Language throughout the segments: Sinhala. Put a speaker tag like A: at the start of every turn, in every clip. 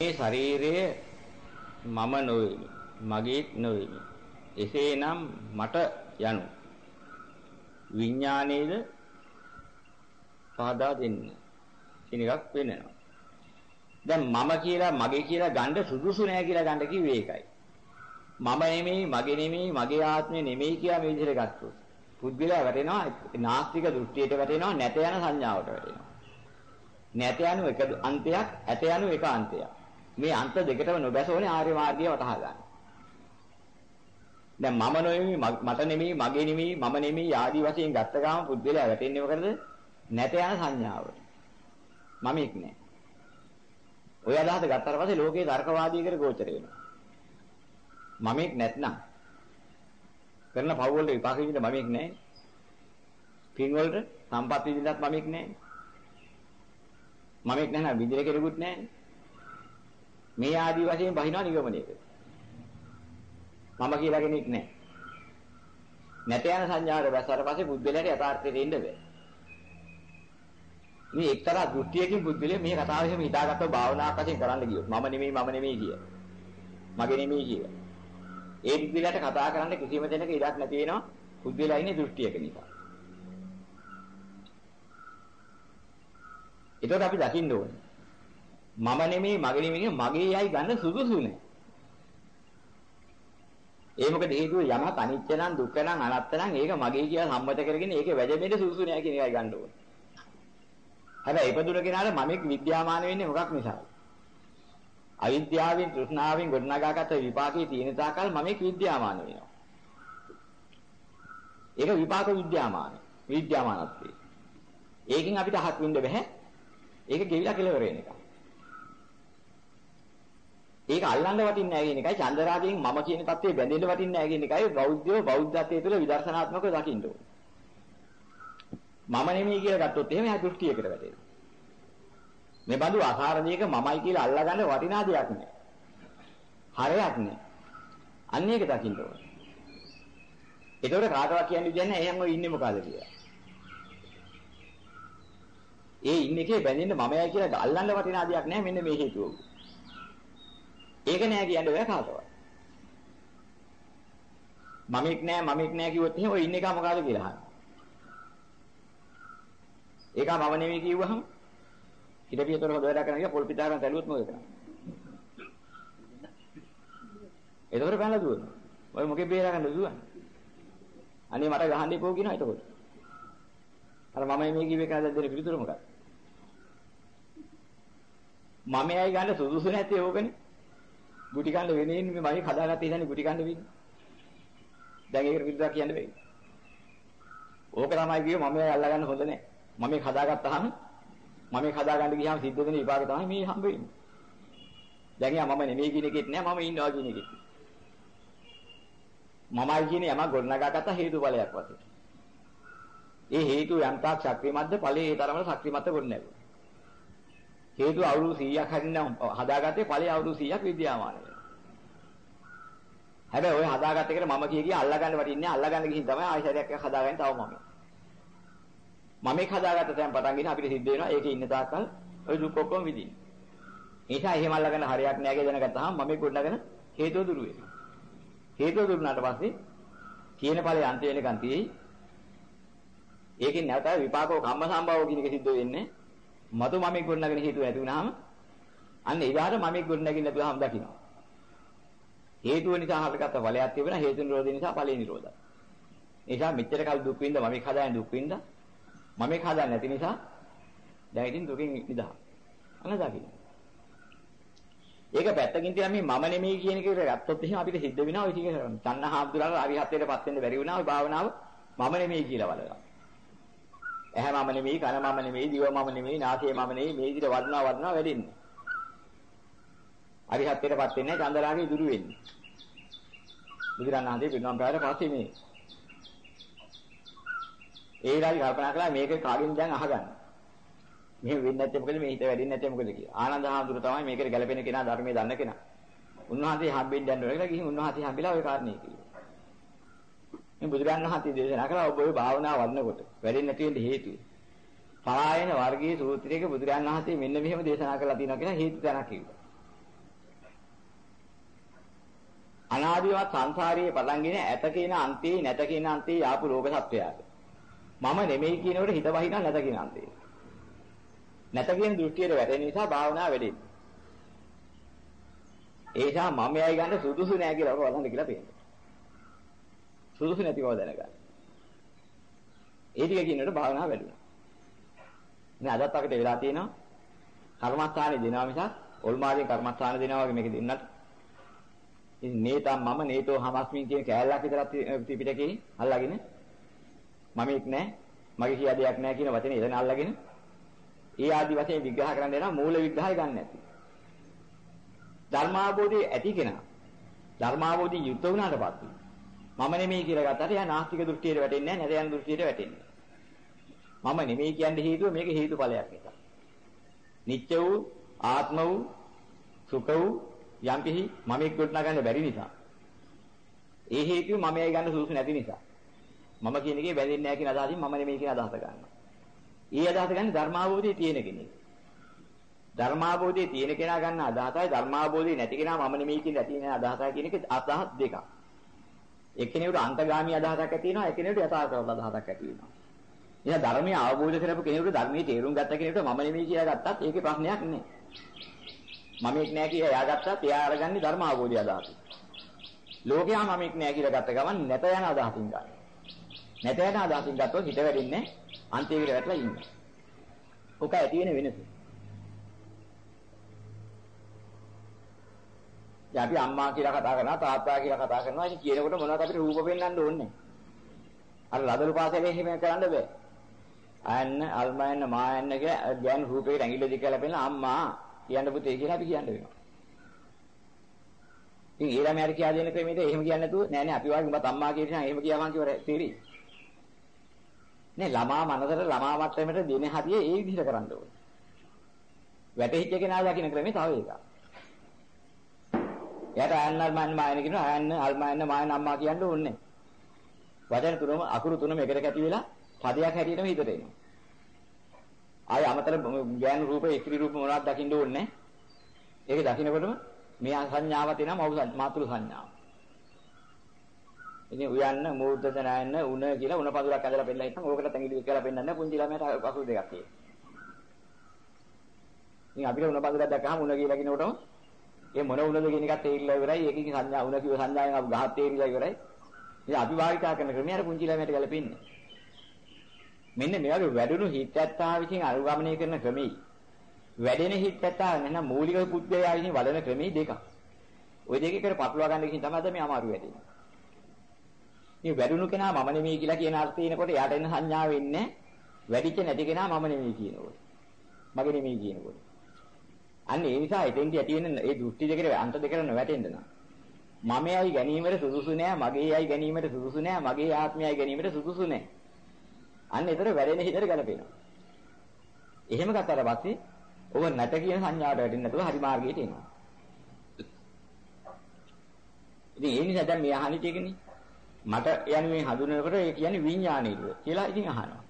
A: මේ ශරීරය මම නොවේමි මගේත් නොවේමි. එසේනම් මට යනු. විඥානයේද පහදා දෙන්න. කියන එකක් වෙන්නනවා දැන් මම කියලා මගේ කියලා ගන්න සුදුසු නෑ කියලා ගන්න කිව්වේ ඒකයි. මම නෙමෙයි මගේ නෙමෙයි මගේ ආත්මය නෙමෙයි කියලා මේ විදිහට ගත්තොත්. පුද්ගලයා වැටෙනවා නාස්තික දෘෂ්ටියට වැටෙනවා නැත යන සංඥාවට වැටෙනවා. නැත යනු එක අන්තයක් ඇත යනු එක අන්තයක්. මේ අන්ත දෙකටම නොබැසෝනේ ආර්ය මාර්ගය වටහා ගන්න. දැන් මම නෙමෙයි මට නෙමෙයි මගේ නෙමෙයි මම නෙමෙයි ආදි වශයෙන් ගත්ත ගාම පුද්ගලයා වැටෙන්නේ මොකටද? නැත යන සංඥාවට. මම එක් නෑ. ඔය අදහස ගත්තාට පස්සේ ලෝකේ තර්කවාදීකර ගෝචර වෙනවා. මම එක් නැත්නම් කරන පව් වලට විපාක විඳින්න මම එක් නෑ. පින් වලට සම්පත් විඳින්නත් මම එක් නෑ. මම එක් නැහැ විඳින කෙනෙකුත් නෑ. මේ ආදී වශයෙන් බහිනවා නිගමනයක. මම කියලා කෙනෙක් නැහැ. නැත යන සංඥාවට බැසාර පස්සේ බුද්ධලයට යථාර්ථයට එන්න බෑ. මේ එක්තරා දෘෂ්ටියකින් බුද්ධලේ මේ කතාව එහෙම හිතාගත්ත භාවනාවක් වශයෙන් කරන්න ගියොත් මම නෙමෙයි මම නෙමෙයි කිය. මගේ නෙමෙයි කිය. ඒ බුද්ධලයට කතා කරන්න කිසිම දෙයක ඉඩක් නැති වෙනවා බුද්ධලයා ඉන්නේ දෘෂ්ටියක නිසා. ඒකට අපි දකින්න ඕනේ. මම නෙමෙයි මගේ නෙමෙයි මගේ යයි ගන්න සුදුසු නෑ. ඒ මොකද හේතුව යමක් අනිත්‍ය නම් දුක්ඛ නම් අනාත්ම නම් ඒක මගේ කියලා සම්මත කරගෙන ඒකේ වැජෙන්නේ සුදුසු නෑ කියන එකයි ගන්න ඕනේ. හැබැයි ඉපදුන කෙනාට මමෙක් විද්‍යාමාන වෙන්නේ මොකක් නිසාද? අවිද්‍යාවෙන් තෘෂ්ණාවෙන් ගොඩනගාගත විපාකයේ තියෙන තාකල් මමෙක් විද්‍යාමාන වෙනවා. ඒක විපාක විද්‍යාමාන. විද්‍යාමානත්වයේ. ඒකෙන් අපිට අහක් වෙන්න බෑ. ඒක ගෙවිලා කෙලවර වෙන එකක්. ඒක අල්ලන්න වටින්නේ නැහැ කියන එකයි චන්දරාගයෙන් මම කියන தත්ත්වයේ බැඳෙන්න වටින්නේ නැහැ කියන එකයි බෞද්ධයෝ බෞද්ධත්වයේ තුළ විදර්ශනාත්මකව දකින්න ඕනේ. මම නෙමෙයි කියලා ගත්තොත් එහෙම එහා දෘෂ්ටියකට වැටෙනවා. මේ බඳු ආකාරණයක මමයි කියලා අල්ලගන්න වටිනා දෙයක් නෑ. හරයක් නෑ. අන්න ඒක දකින්න ඕනේ. ඒතකොට කාටවත් කියන්න විදියක් නෑ එහෙනම් ඔය ඉන්නේ මොකද කියලා. ඒ ඉන්නේ එකේ බැඳෙන්න මමයි කියලා අල්ලන්න වටිනා දෙයක් නෑ මෙන්න මේ හේතුව. ඒක නෑ කියන්න බෑ කාටවත්. මමෙක් නෑ මමෙක් නෑ කිව්වොත් එහෙනම් ඔය ඉන්න එක මොකද්ද කියලා අහන්න. ඒක මම නෙමෙයි කිව්වහම හිතපියතර හොද වැඩ කරන එක පොල් පිටාරන් තැලුවොත් මොකද කරන්නේ? එතකොට පැනලා දුවනවා. ඔය මොකේ බේරගන්න දුවන්නේ? අනේ මට ගහන්න එපෝ කියනවා එතකොට. අර මම මේ කිව්වේ කාද දෙන පිළිතුර මොකක්ද? මමයි ගන්න සුදුසු නැති ඕකනේ. ගුටි කන්න වෙන්නේ මේ මම හදාගත්තේ ඉන්නේ ගුටි කන්න වෙන්නේ. දැන් ඒකට විරුද්ධව කියන්න බෑ. ඕක තමයි කිව්වේ මම අල්ලගන්න හොඳ නැහැ. මම මේක හදාගත්තාම මම මේක හදාගන්න ගියාම සිද්ධ වෙන විපාක තමයි මේ හම්බ වෙන්නේ. දැන් යා මම නෙමෙයි කියන එකෙත් නෑ මම ඉන්නවා කියන එකෙත්. මමයි කියන යමක් ගොඩනගාගත්ත හේතුඵලයක් වශයෙන්. ඒ හේතු යම්තාක් ශක්තිමත්ද ඵලයේ ඒ තරමට ශක්තිමත්ද ගොඩනැගුවා. හේතු අවුරුදු 100ක් හරින්න හදාගත්තේ ඵලයේ අවුරුදු 100ක් විද්‍යාමාන වෙනවා. හැබැයි ඔය හදාගත්ත එකට මම කිය කිය අල්ලගන්න වටින්නේ අල්ලගන්න ගිහින් තමයි ආයශරයක් එකක් හදාගන්නේ තව මම. මම එක හදාගත්ත තැන් පටන් ගෙන අපිට සිද්ධ වෙනවා ඒකේ ඉන්න තාක්කල් ඔය දුක් ඔක්කොම විඳින්න. ඒ නිසා එහෙම අල්ලගෙන හරියක් නෑ කියලා දැනගත්තාම මම ඒක ගොඩනගෙන හේතුව දුරු වෙනවා. හේතුව දුරුනාට පස්සේ කියන ඵලයේ අන්ත වෙනකන් තියෙයි. ඒකෙන් නැවත විපාකෝ කම්ම සම්භවෝ කියන එක සිද්ධ වෙන්නේ. මතු මම ගොඩනගෙන හේතුව ඇති වුනහම අන්න එදාට මම ගොඩනගින්න නැතුවම දකින්නවා. හේතුව නිසා හටගත්ත ඵලයක් තිබුණා හේතු නිරෝධය නිසා ඵලෙ නිරෝධයි. ඒ නිසා මෙච්චර කල් දුක් විඳ මම හදාගෙන දුක් විඳ මම හදාන්නේ නැති නිසා දැන් ඉතින් දුකින් නිදහස්. අන්න දකින්න. ඒක පැත්තකින් තියලා මේ මම නෙමෙයි කියන එක ගත්තොත් එහෙනම් අපිට සිද්ධ වෙනවා ඔය ටික කරන්න. තණ්හාම්දුරාල අරිහත්ත්වයටපත් වෙන්න බැරි වුණා ඔය භාවනාව මම නෙමෙයි කියලා බලනවා. ඇහැ මම නෙමෙයි, කන මම නෙමෙයි, දිව මම නෙමෙයි, නාසය මම නෙමෙයි, මේ විදිහට වර්ණා වර්ණා වැඩින්නේ. අරිහත්ත්වයටපත් වෙන්නේ චන්දරාගේ දුරු වෙන්නේ. බුදුරණාහි පිරිනම් පාර පස්සේ මේ. ඒ විලායි කල්පනා කළා මේක කාගෙන් දැන් අහගන්න. මෙහෙම වෙන්නේ නැත්තේ මොකද මේ හිත වැඩින්නේ නැත්තේ මොකද කියලා. ආනන්ද හාමුදුර තමයි මේකට ගැලපෙන කෙනා ධර්මයේ දන්න කෙනා. උන්වහන්සේ හම්බෙන්න යන්න ඕනේ කියලා ගිහින් උන්වහන්සේ හම්බෙලා ওই කාරණේ කිව්වා. මේ බුදුරණන් වහන්සේ දේශනා කළා ඔබ ඔය භාවනාව වඩනකොට වැඩෙන්නේ නැති වෙන්න හේතුව. පලායන වර්ගයේ සූත්‍රයක බුදුරණන් වහන්සේ මෙන්න මෙහෙම දේශනා කරලා තියෙනවා කියලා හේතු තැනක් කිව්වා. අනාදිමත් සංසාරයේ පටන්ගෙන ඇත කියන අන්තේ නැත කියන අන්තේ ආපු ලෝක සත්‍යයට. මම නෙමෙයි කියනකොට හිත වහිනා නැත කියන අන්තේ. නැත කියන දෘෂ්ටියට වැටෙන නිසා භාවනාව වැඩෙන්නේ. ඒ නිසා මමයි ගන්න සුදුසු නෑ කියලා ඔක වළඳ කියලා පේනවා. සුදුසු නැති බව දැනගන්න. ඒ ටික කියනකොට භාවනාව වැඩුණා. ඉතින් අදත් අපිට වෙලා තියෙනවා කර්මස්ථානේ දෙනවා මිසක් ඔල්මාගේ කර්මස්ථාන දෙනවා වගේ මේක දෙන්නත්. ඉතින් නේතම් මම නේතෝ හමස්මින් කියන කෑල්ලක් විතරක් ත්‍රිපිටකේ අල්ලගෙන මම එක් නෑ මගේ කියා දෙයක් නෑ කියන වචනේ එතන අල්ලගෙන ඒ ආදි වශයෙන් විග්‍රහ කරන්න යනවා මූල විග්‍රහය ගන්න නැති. ධර්මාභෝධයේ ඇති කෙනා ධර්මාභෝධي යුක්ත වුණාට පස්සේ මම නෙමෙයි කියලා ගත්තට එයා නාස්තික දෘෂ්ටියට වැටෙන්නේ නැහැ නැද යන දෘෂ්ටියට වැටෙන්නේ. මම නෙමෙයි කියන්නේ හේතුව මේක හේතුඵලයක් නිසා. නිත්‍ය වූ ආත්ම වූ සුඛ වූ යම්කිසි මමෙක් ගොඩනගන්න බැරි නිසා. ඒ හේතුව මමයි ගන්න සුසු නැති නිසා. මම කියන එකේ බැඳෙන්නේ නැහැ කියන අදහසින් මම නෙමෙයි කියන අදහස ගන්නවා. ඊ අදහස ගන්න ධර්මාභෝධයේ තියෙන කෙනෙක්. ධර්මාභෝධයේ තියෙන කෙනා ගන්න අදහසයි ධර්මාභෝධයේ නැති කෙනා මම නෙමෙයි කියන ඇති වෙන අදහසයි කියන එක අදහස් දෙකක්. එක්කෙනෙකුට අන්තගාමී අදහසක් ඇති වෙනවා එක්කෙනෙකුට යථාර්ථවත් අදහසක් ඇති වෙනවා. එහෙනම් ධර්මය අවබෝධ කරපු කෙනෙකුට ධර්මයේ තේරුම් ගත්ත කෙනෙකුට මම නෙමෙයි කියලා ගත්තත් ඒකේ ප්‍රශ්නයක් නෑ. මම එක් නෑ කියලා එයා ගත්තත් එයා අරගන්නේ ධර්ම අවබෝධය අදහස. ලෝකයා මම එක් නෑ කියලා ගත්ත ගමන් නැත යන අදහසින් ගන්න. නැත යන අදහසින් ගත්තොත් හිත වැඩින්නේ අන්තිමට වැටලා ඉන්නේ. ඔක ඇති වෙන වෙනස. දැන් අපි අම්මා කියලා කතා කරනවා තාත්තා කියලා කතා කරනවා ඉතින් කියනකොට මොනවද අපිට රූප පෙන්වන්න ඕනේ. අර ලදරු පාසලේ එහෙම කරන්න බෑ. අයන්න අල්මයන්න මායන්න කියලා ගෑන් රූපේ ඇඟිල්ල දික් කරලා පෙන්නලා අම්මා කියන්න පුතේ කියලා අපි කියන්න වෙනවා. ඉතින් ඒ ළමයාට කියා දෙන්න ක්‍රමෙට එහෙම කියන්නේ නැතුව නෑ නෑ අපි වාගේ උඹත් අම්මා කියනවා එහෙම කියවන් කිවර තේරි. නේ ළමා මනසට ළමා මට්ටමට දෙන හරිය ඒ විදිහට කරන්න ඕනේ. වැටහිච්ච කෙනා දකින්න ක්‍රමේ තව එකක්. එයාට ආයන්න අල්මයන් මායන කියනවා ආයන්න අල්මයන් මායන අම්මා කියන්න ඕනේ. වචන තුනම අකුරු තුනම එකට කැටි වෙලා පදයක් හැටියටම හිතට එනවා. ආය අමතර ඥාන රූප ඉස්ත්‍රි රූප මොනවද දකින්න ඕනේ ඒක දකින්නකොටම මේ සංඥාව තියෙනවා මව් මාතුළු සංඥාව. ඉතින් උයන්න මූර්ධ දනයන්න උණ කියලා උණ පදුරක් ඇදලා පෙන්නලා ඉතින් ඕකට තැඟිලි කියලා පෙන්නන්නේ පුංචි ළමයට අකුරු දෙකක් තියෙනවා. ඉතින් අපිට උණ පදුරක් දැක්කහම උණ කියලා කියනකොටම ඒ මොන උණද කියන එකත් තේරිලා ඉවරයි. ඒකකින් සංඥා උණ කිව්ව සංඥාවෙන් අපි ගහත් තේරිලා ඉවරයි. ඉතින් අපි භාවිතා කරන ක්‍රමය අර පුංචි ළමයට ගැලපෙන්නේ. මෙන්න මේ වගේ වැඩුණු හිතැත්තා විසින් අනුගමනය කරන ක්‍රමෙයි. වැඩෙන හිතැත්තා නැත්නම් මූලික පුද්ගලයා විසින් වඩන ක්‍රමෙයි දෙකක්. ওই දෙක එකට පටලවා ගන්න එකකින් තමයි මේ අමාරු වෙන්නේ. මේ වැඩුණු කෙනා මම නෙමෙයි කියලා කියන අර්ථය එනකොට යාට එන සංඥාව වෙන්නේ වැඩිච්ච නැති කෙනා මම නෙමෙයි කියනකොට. මගේ නෙමෙයි කියනකොට. අන්න ඒ නිසා එතෙන්දී ඇති වෙන ඒ දෘෂ්ටි දෙකේ අන්ත දෙකට නොවැටෙන්න නා. මමයි ගැනීමට සුදුසු නෑ, මගේයි ගැනීමට සුදුසු නෑ, මගේ ආත්මයයි ගැනීමට සුදුසු නෑ. අන්න ඒතර වැඩෙන හිතට ගැලපෙනවා. එහෙම ගත්තාට පස්සේ ඔබ නැත කියන සංඥාවට වැටෙන්නේ නැතුව හරි මාර්ගයට එනවා. ඉතින් ඒ නිසා දැන් මේ අහන්නේ තියෙන්නේ මට යන්නේ මේ හඳුනනකොට ඒ කියන්නේ විඥානීය කියලා ඉතින් අහනවා.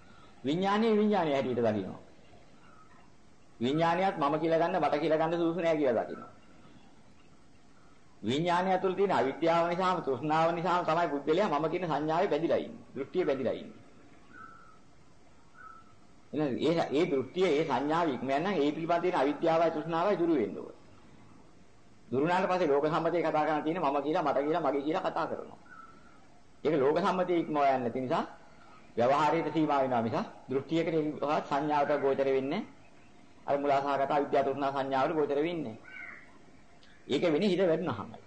A: විඥානීය විඥානීය හැටියට දකිනවා. විඥානියත් මම කියලා ගන්න මට කියලා ගන්න සුදුසු නෑ කියලා දකිනවා. විඥානය තුළ තියෙන අවිද්‍යාව නිසාම තෘෂ්ණාව නිසාම තමයි බුද්ධලයා මම කියන සංඥාවේ බැඳිලා ඉන්නේ. දෘෂ්ටියේ බැඳිලා ඉන්නේ. එහෙනම් ඒ ඒ දෘෂ්ටිය ඒ සංඥාව ඉක්මයන් නම් ඒ පිළිබඳ තියෙන අවිද්‍යාවයි තෘෂ්ණාවයි දුරු වෙන්න ඕනේ. දුරු වුණාට පස්සේ ලෝක සම්මතයේ කතා කරන තියෙන මම කියලා මට කියලා මගේ කියලා කතා කරනවා. ඒක ලෝක සම්මතයේ ඉක්මව යන්නේ නැති නිසා ව්‍යවහාරයට සීමා වෙනවා මිස දෘෂ්ටියකට සංඥාවට ගෝචර වෙන්නේ අර මුලාසහගත අවිද්‍යාව තෘෂ්ණා සංඥාවට ගෝචර වෙන්නේ. ඒක වෙන්නේ හිත වැඩනහමයි.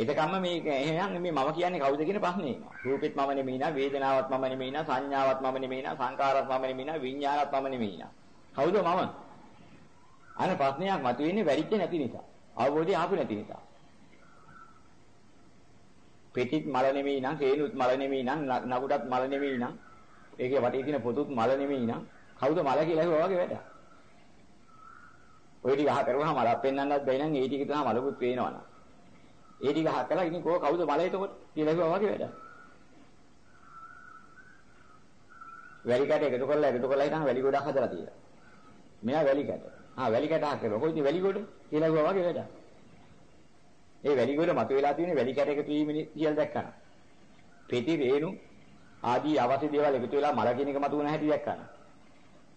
A: එතකම්ම මේක එහෙනම් මේ මම කියන්නේ කවුද කියන ප්‍රශ්නේ එනවා. රූපෙත් මම නෙමෙයි නා, වේදනාවත් මම නෙමෙයි නා, සංඥාවත් මම නෙමෙයි නා, සංකාරات මම නෙමෙයි නා, විඤ්ඤාණත් මම නෙමෙයි නා. කවුද මම? අනේ ප්‍රශ්නයක් මතුවෙන්නේ වැඩිච්ච නැති නිසා. අවබෝධය ආපු නැති නිසා. පෙතිත් මල නෙමෙයි නම්, හේනුත් මල නෙමෙයි නම්, නගුඩත් මල නෙමෙයි නම්, ඒකේ වටේ තියෙන පොතුත් මල නෙමෙයි නම්, කවුද මල කියලා ඇහුවා වගේ වැඩක්. ඔය ටික අහ කරුවාම මලක් පෙන්වන්නත් බැයි නම් ඒ ටික තමයි මලකුත් පේනවනම්. ඒ ටික අහ කළා ඉතින් කෝ කවුද මල එතකොට කියලා ඇහුවා වගේ වැඩක්. වැලි කැට එකතු කරලා එකතු කරලා හිටන් වැලි ගොඩක් හදලා තියෙනවා. මෙයා වැලි කැට. ආ වැලි කැට අහ කරුවා. කොයිද වැලි ගොඩ කියලා ඇහුවා වගේ වැඩක්. ඒ වැලි ගොඩ මතුවලා තියෙන වැලි කැට එකතු වීම කියලා දැක්කන. පෙති රේණු ආදී අවශ්‍ය දේවල් එකතු වෙලා මල කියන එක මතුවන හැටි දැක්කන.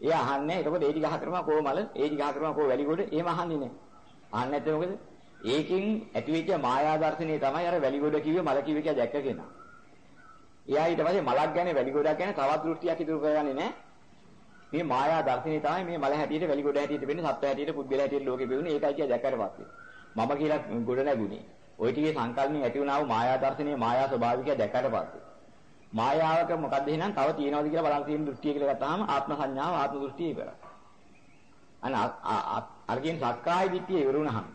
A: ඒ අහන්නේ එතකොට ඒ ටික අහ කරනවා කො මල ඒ ටික අහ කරනවා කො වැලි ගොඩ එහෙම අහන්නේ නැහැ. අහන්නේ නැත්නම් මොකද? ඒකෙන් ඇතිවෙච්ච මායා දර්ශනය තමයි අර වැලි ගොඩ කිව්වේ මල කිව්වේ කියලා දැක්ක කෙනා. එයා ඊට පස්සේ මලක් ගැන වැලි ගොඩක් ගැන තවත් දෘෂ්ටියක් ඉදිරි කරගන්නේ නැහැ. මේ මායා දර්ශනය තමයි මේ මල හැටියට වැලි ගොඩ හැටියට වෙන්නේ සත්ත්ව හැටියට පුද්ගල හැටියට ලෝකෙ බෙදුනේ ඒකයි කියලා දැක්කට පස්සේ. මම කියලා ගොඩ නැගුණේ. ওই ටිකේ සංකල්පෙන් ඇති වුණා වූ මායා දර්ශනයේ මායා ස්වභාවිකය දැක්කට පස්සේ. මායාවක මොකද්ද එහෙනම් තව තියනවද කියලා බලන් තියෙන දෘෂ්ටිය කියලා ගත්තාම ආත්ම සංඥාව ආත්ම දෘෂ්ටිය ඉවරයි. අන්න අර කියන සක්කාය දිට්ඨිය ඉවරුණහම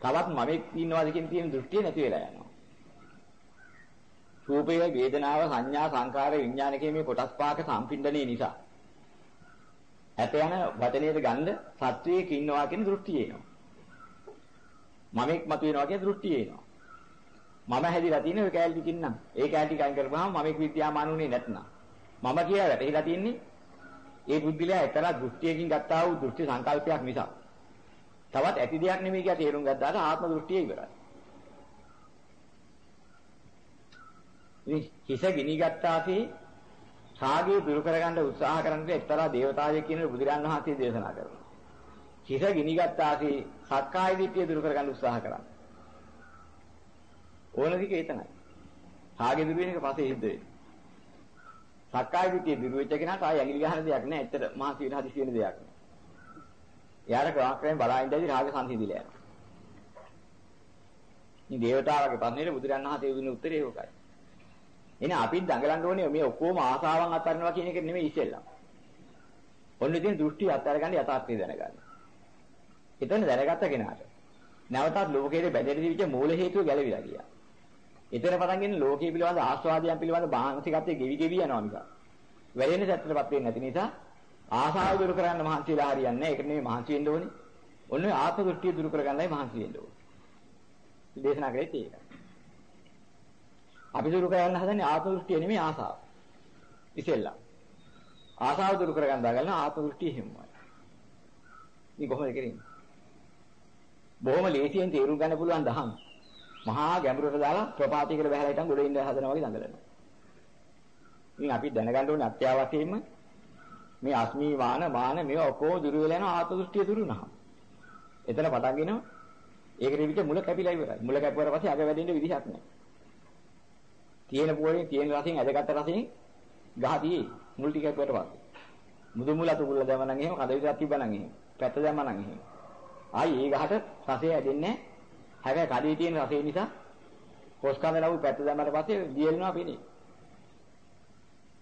A: තවත් මමෙක් ඉන්නවාද කියන තියෙන දෘෂ්ටිය නැති වෙලා යනවා. රූපය, වේදනාව, සංඥා, සංකාර, විඥාන කියන මේ කොටස් පහක සම්පින්ඩණය නිසා ඇත යන වචනයේද ගන්න සත්වයක ඉන්නවා කියන දෘෂ්ටිය එනවා. මමෙක් මතුවෙනවා කියන දෘෂ්ටිය එනවා. මම හැදිලා තියෙන ඔය කෑල්ටි කින්නම්. ඒ කෑල්ටි කයින් කරපුවාම මමෙක් විද්‍යාමාන උනේ නැත්නම්. මම කියලා වැටහිලා තින්නේ ඒ බුද්ධිලයා එතන දෘෂ්ටියකින් ගත්තා වූ දෘෂ්ටි සංකල්පයක් නිසා. තවත් ඇති දෙයක් නෙමෙයි කියලා තේරුම් ගත්තාට ආත්ම දෘෂ්ටිය ඉවරයි. මේ හිස ගිනි ගත්තාසේ රාගය දුරු කරගන්න උත්සාහ කරන එක්තරා දේවතාවෙක් කියන බුදුරන් වහන්සේ දේශනා කරනවා. හිස ගිනි ගත්තාසේ සක්කාය දිට්ඨිය දුරු කරගන්න උත්සාහ කරනවා. ඕන දික එතනයි. රාගය දුරු වෙන එක පස්සේ හිද්ද වෙන්නේ. සක්කාය දිට්ඨිය දුරු වෙච්ච කෙනාට ආය ඇඟිලි ගහන දෙයක් නැහැ. ඇත්තට මහා සීල හදිසි වෙන දෙයක් නෑ. එයාට ක්‍රමක්‍රමයෙන් බලා ඉඳදී රාග සංසිඳිලා යනවා. මේ දේවතාවගේ ප්‍රශ්නෙට බුදුරන් වහන්සේ දුන්න උත්තරේ ඒකයි. එහෙනම් අපිත් දඟලන්න ඕනේ මේ ඔක්කොම ආසාවන් අත්හරිනවා කියන එක නෙමෙයි ඉස්සෙල්ලා. ඔන්න ඉතින් දෘෂ්ටි අත්හැරගන්න යථාර්ථය දැනගන්න. එතන දැනගත්ත කෙනාට නැවතත් ලෝකයේ බැඳෙන්න තිබිච්ච මූල හේතුව ගැලවිලා ගියා. එතන පටන් ගෙන ලෝකයේ පිළිබඳ ආස්වාදයන් පිළිබඳ මානසිකත්වයේ ගෙවි ගෙවි යනවා මිස. වැරෙන්නේ සැත්තටපත් වෙන්නේ නැති නිසා ආසාව දුරු කරන්න මහන්සිලා හරියන්නේ නැහැ. ඒකට නෙමෙයි මහන්සි වෙන්න ඕනේ. ඔන්න ආත්ම දෘෂ්ටිය දුරු කරගන්නයි මහන්සි වෙන්න ඕනේ. දේශනා කරේ ඒක. අපි දුරු කරන්න හදන්නේ ආත්ම දෘෂ්ටිය නෙමෙයි ආසාව. ඉතින්ලා. ආසාව දුරු කරගන්න දාගන්න ආත්ම දෘෂ්ටිය හිම්මයි. මේ කොහොමද කරන්නේ? බොහොම ලේසියෙන් තේරුම් ගන්න පුළුවන් දහම්. මහා ගැඹුරට දාලා ප්‍රපාතයකට බහැලා හිටන් ගොඩ ඉඳ හදනවා වගේ දඟලනවා. ඉතින් අපි දැනගන්න ඕනේ අත්‍යවශ්‍යයෙන්ම මේ අස්මී වාන මාන මේවා ඔක්කොම දුරු වෙලා යන ආත්ම දෘෂ්ටිය දුරු වුණා. එතන පටන්ගෙනම ඒකට විදිහ මුල කැපිලා ඉවරයි. මුල කැපුවාට පස්සේ අග වැඩෙන්න විදිහක් නැහැ. තියෙන පොරේ තියෙන රසෙන් ඇදගත්ත රසෙන් ගහදී මුල් ටික කැපුවට පස්සේ. මුදු මුල අතු මුල දැමනන් එහෙම කඳ විතරක් තිබ්බනම් එහෙම. පැත්ත දැම්මනම් එහෙම. ආයි ඒ ගහට රසය ඇදෙන්නේ හැබැයි කඩේ තියෙන රසය නිසා කොස් කඳ ලවු පැත්ත දැම්මට පස්සේ දියලනවා පිනේ.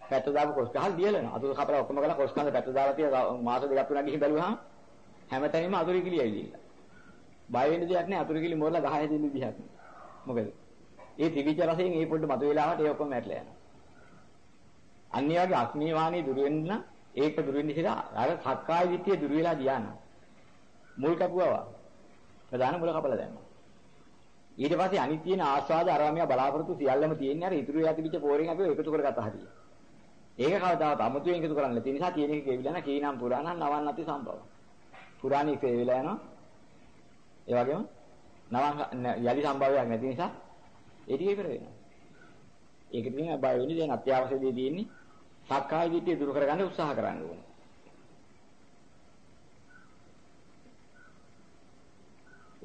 A: පැත්ත දාපු කොස් ගහල් දියලනවා. අතුරු කපලා ඔක්කොම ගලා කොස් කඳ පැත්ත දාලා තියලා මාස දෙකක් තුනක් ගිහින් බැලුවාම හැමතැනම අතුරු කිලි ඇවිදින්න. බය වෙන්න දෙයක් නෑ අතුරු කිලි මොරලා ගහ හැදෙන්න විදිහක් නෑ. මොකද? ඒ ත්‍රිවිධ රසයෙන් ඒ පොඩ්ඩ මතුවලාවට ඒ ඔක්කොම ඇట్లా යනවා. අන්‍යයගේ අස්මී වාණී දුර වෙන්න ඒක දුර වෙන්න ඉතිලා අර සක්කාය විත්‍ය දුර වෙලා ගියානවා. මුල් කපුවා. ප්‍රධාන මුල කපලා දැම්මා. ඊට පස්සේ අනිත් තියෙන ආස්වාද අරාමිය බලාපොරොත්තු සියල්ලම තියෙන්නේ අර ඉතුරු යතිවිච්ච පෝරෙන් අපි එකතු කරගත්ත හරිය. ඒක කවදාවත් අමුතුවෙන් එකතු කරන්න නැති නිසා තියෙන එක කෙවිලා නැ කීනම් පුරාණම් නවන්නති සම්භව. පුරාණී සේවිලා යනවා. ඒ වගේම නව යලි සම්භවයක් නැති නිසා ඒ ටික ඉවර වෙනවා. ඒක ඉතින් බය වෙන්නේ දැන් අත්‍යවශ්‍ය දේ තියෙන්නේ සක්කාය දිට්ඨිය දුරු කරගන්න උත්සාහ කරන්න ඕනේ.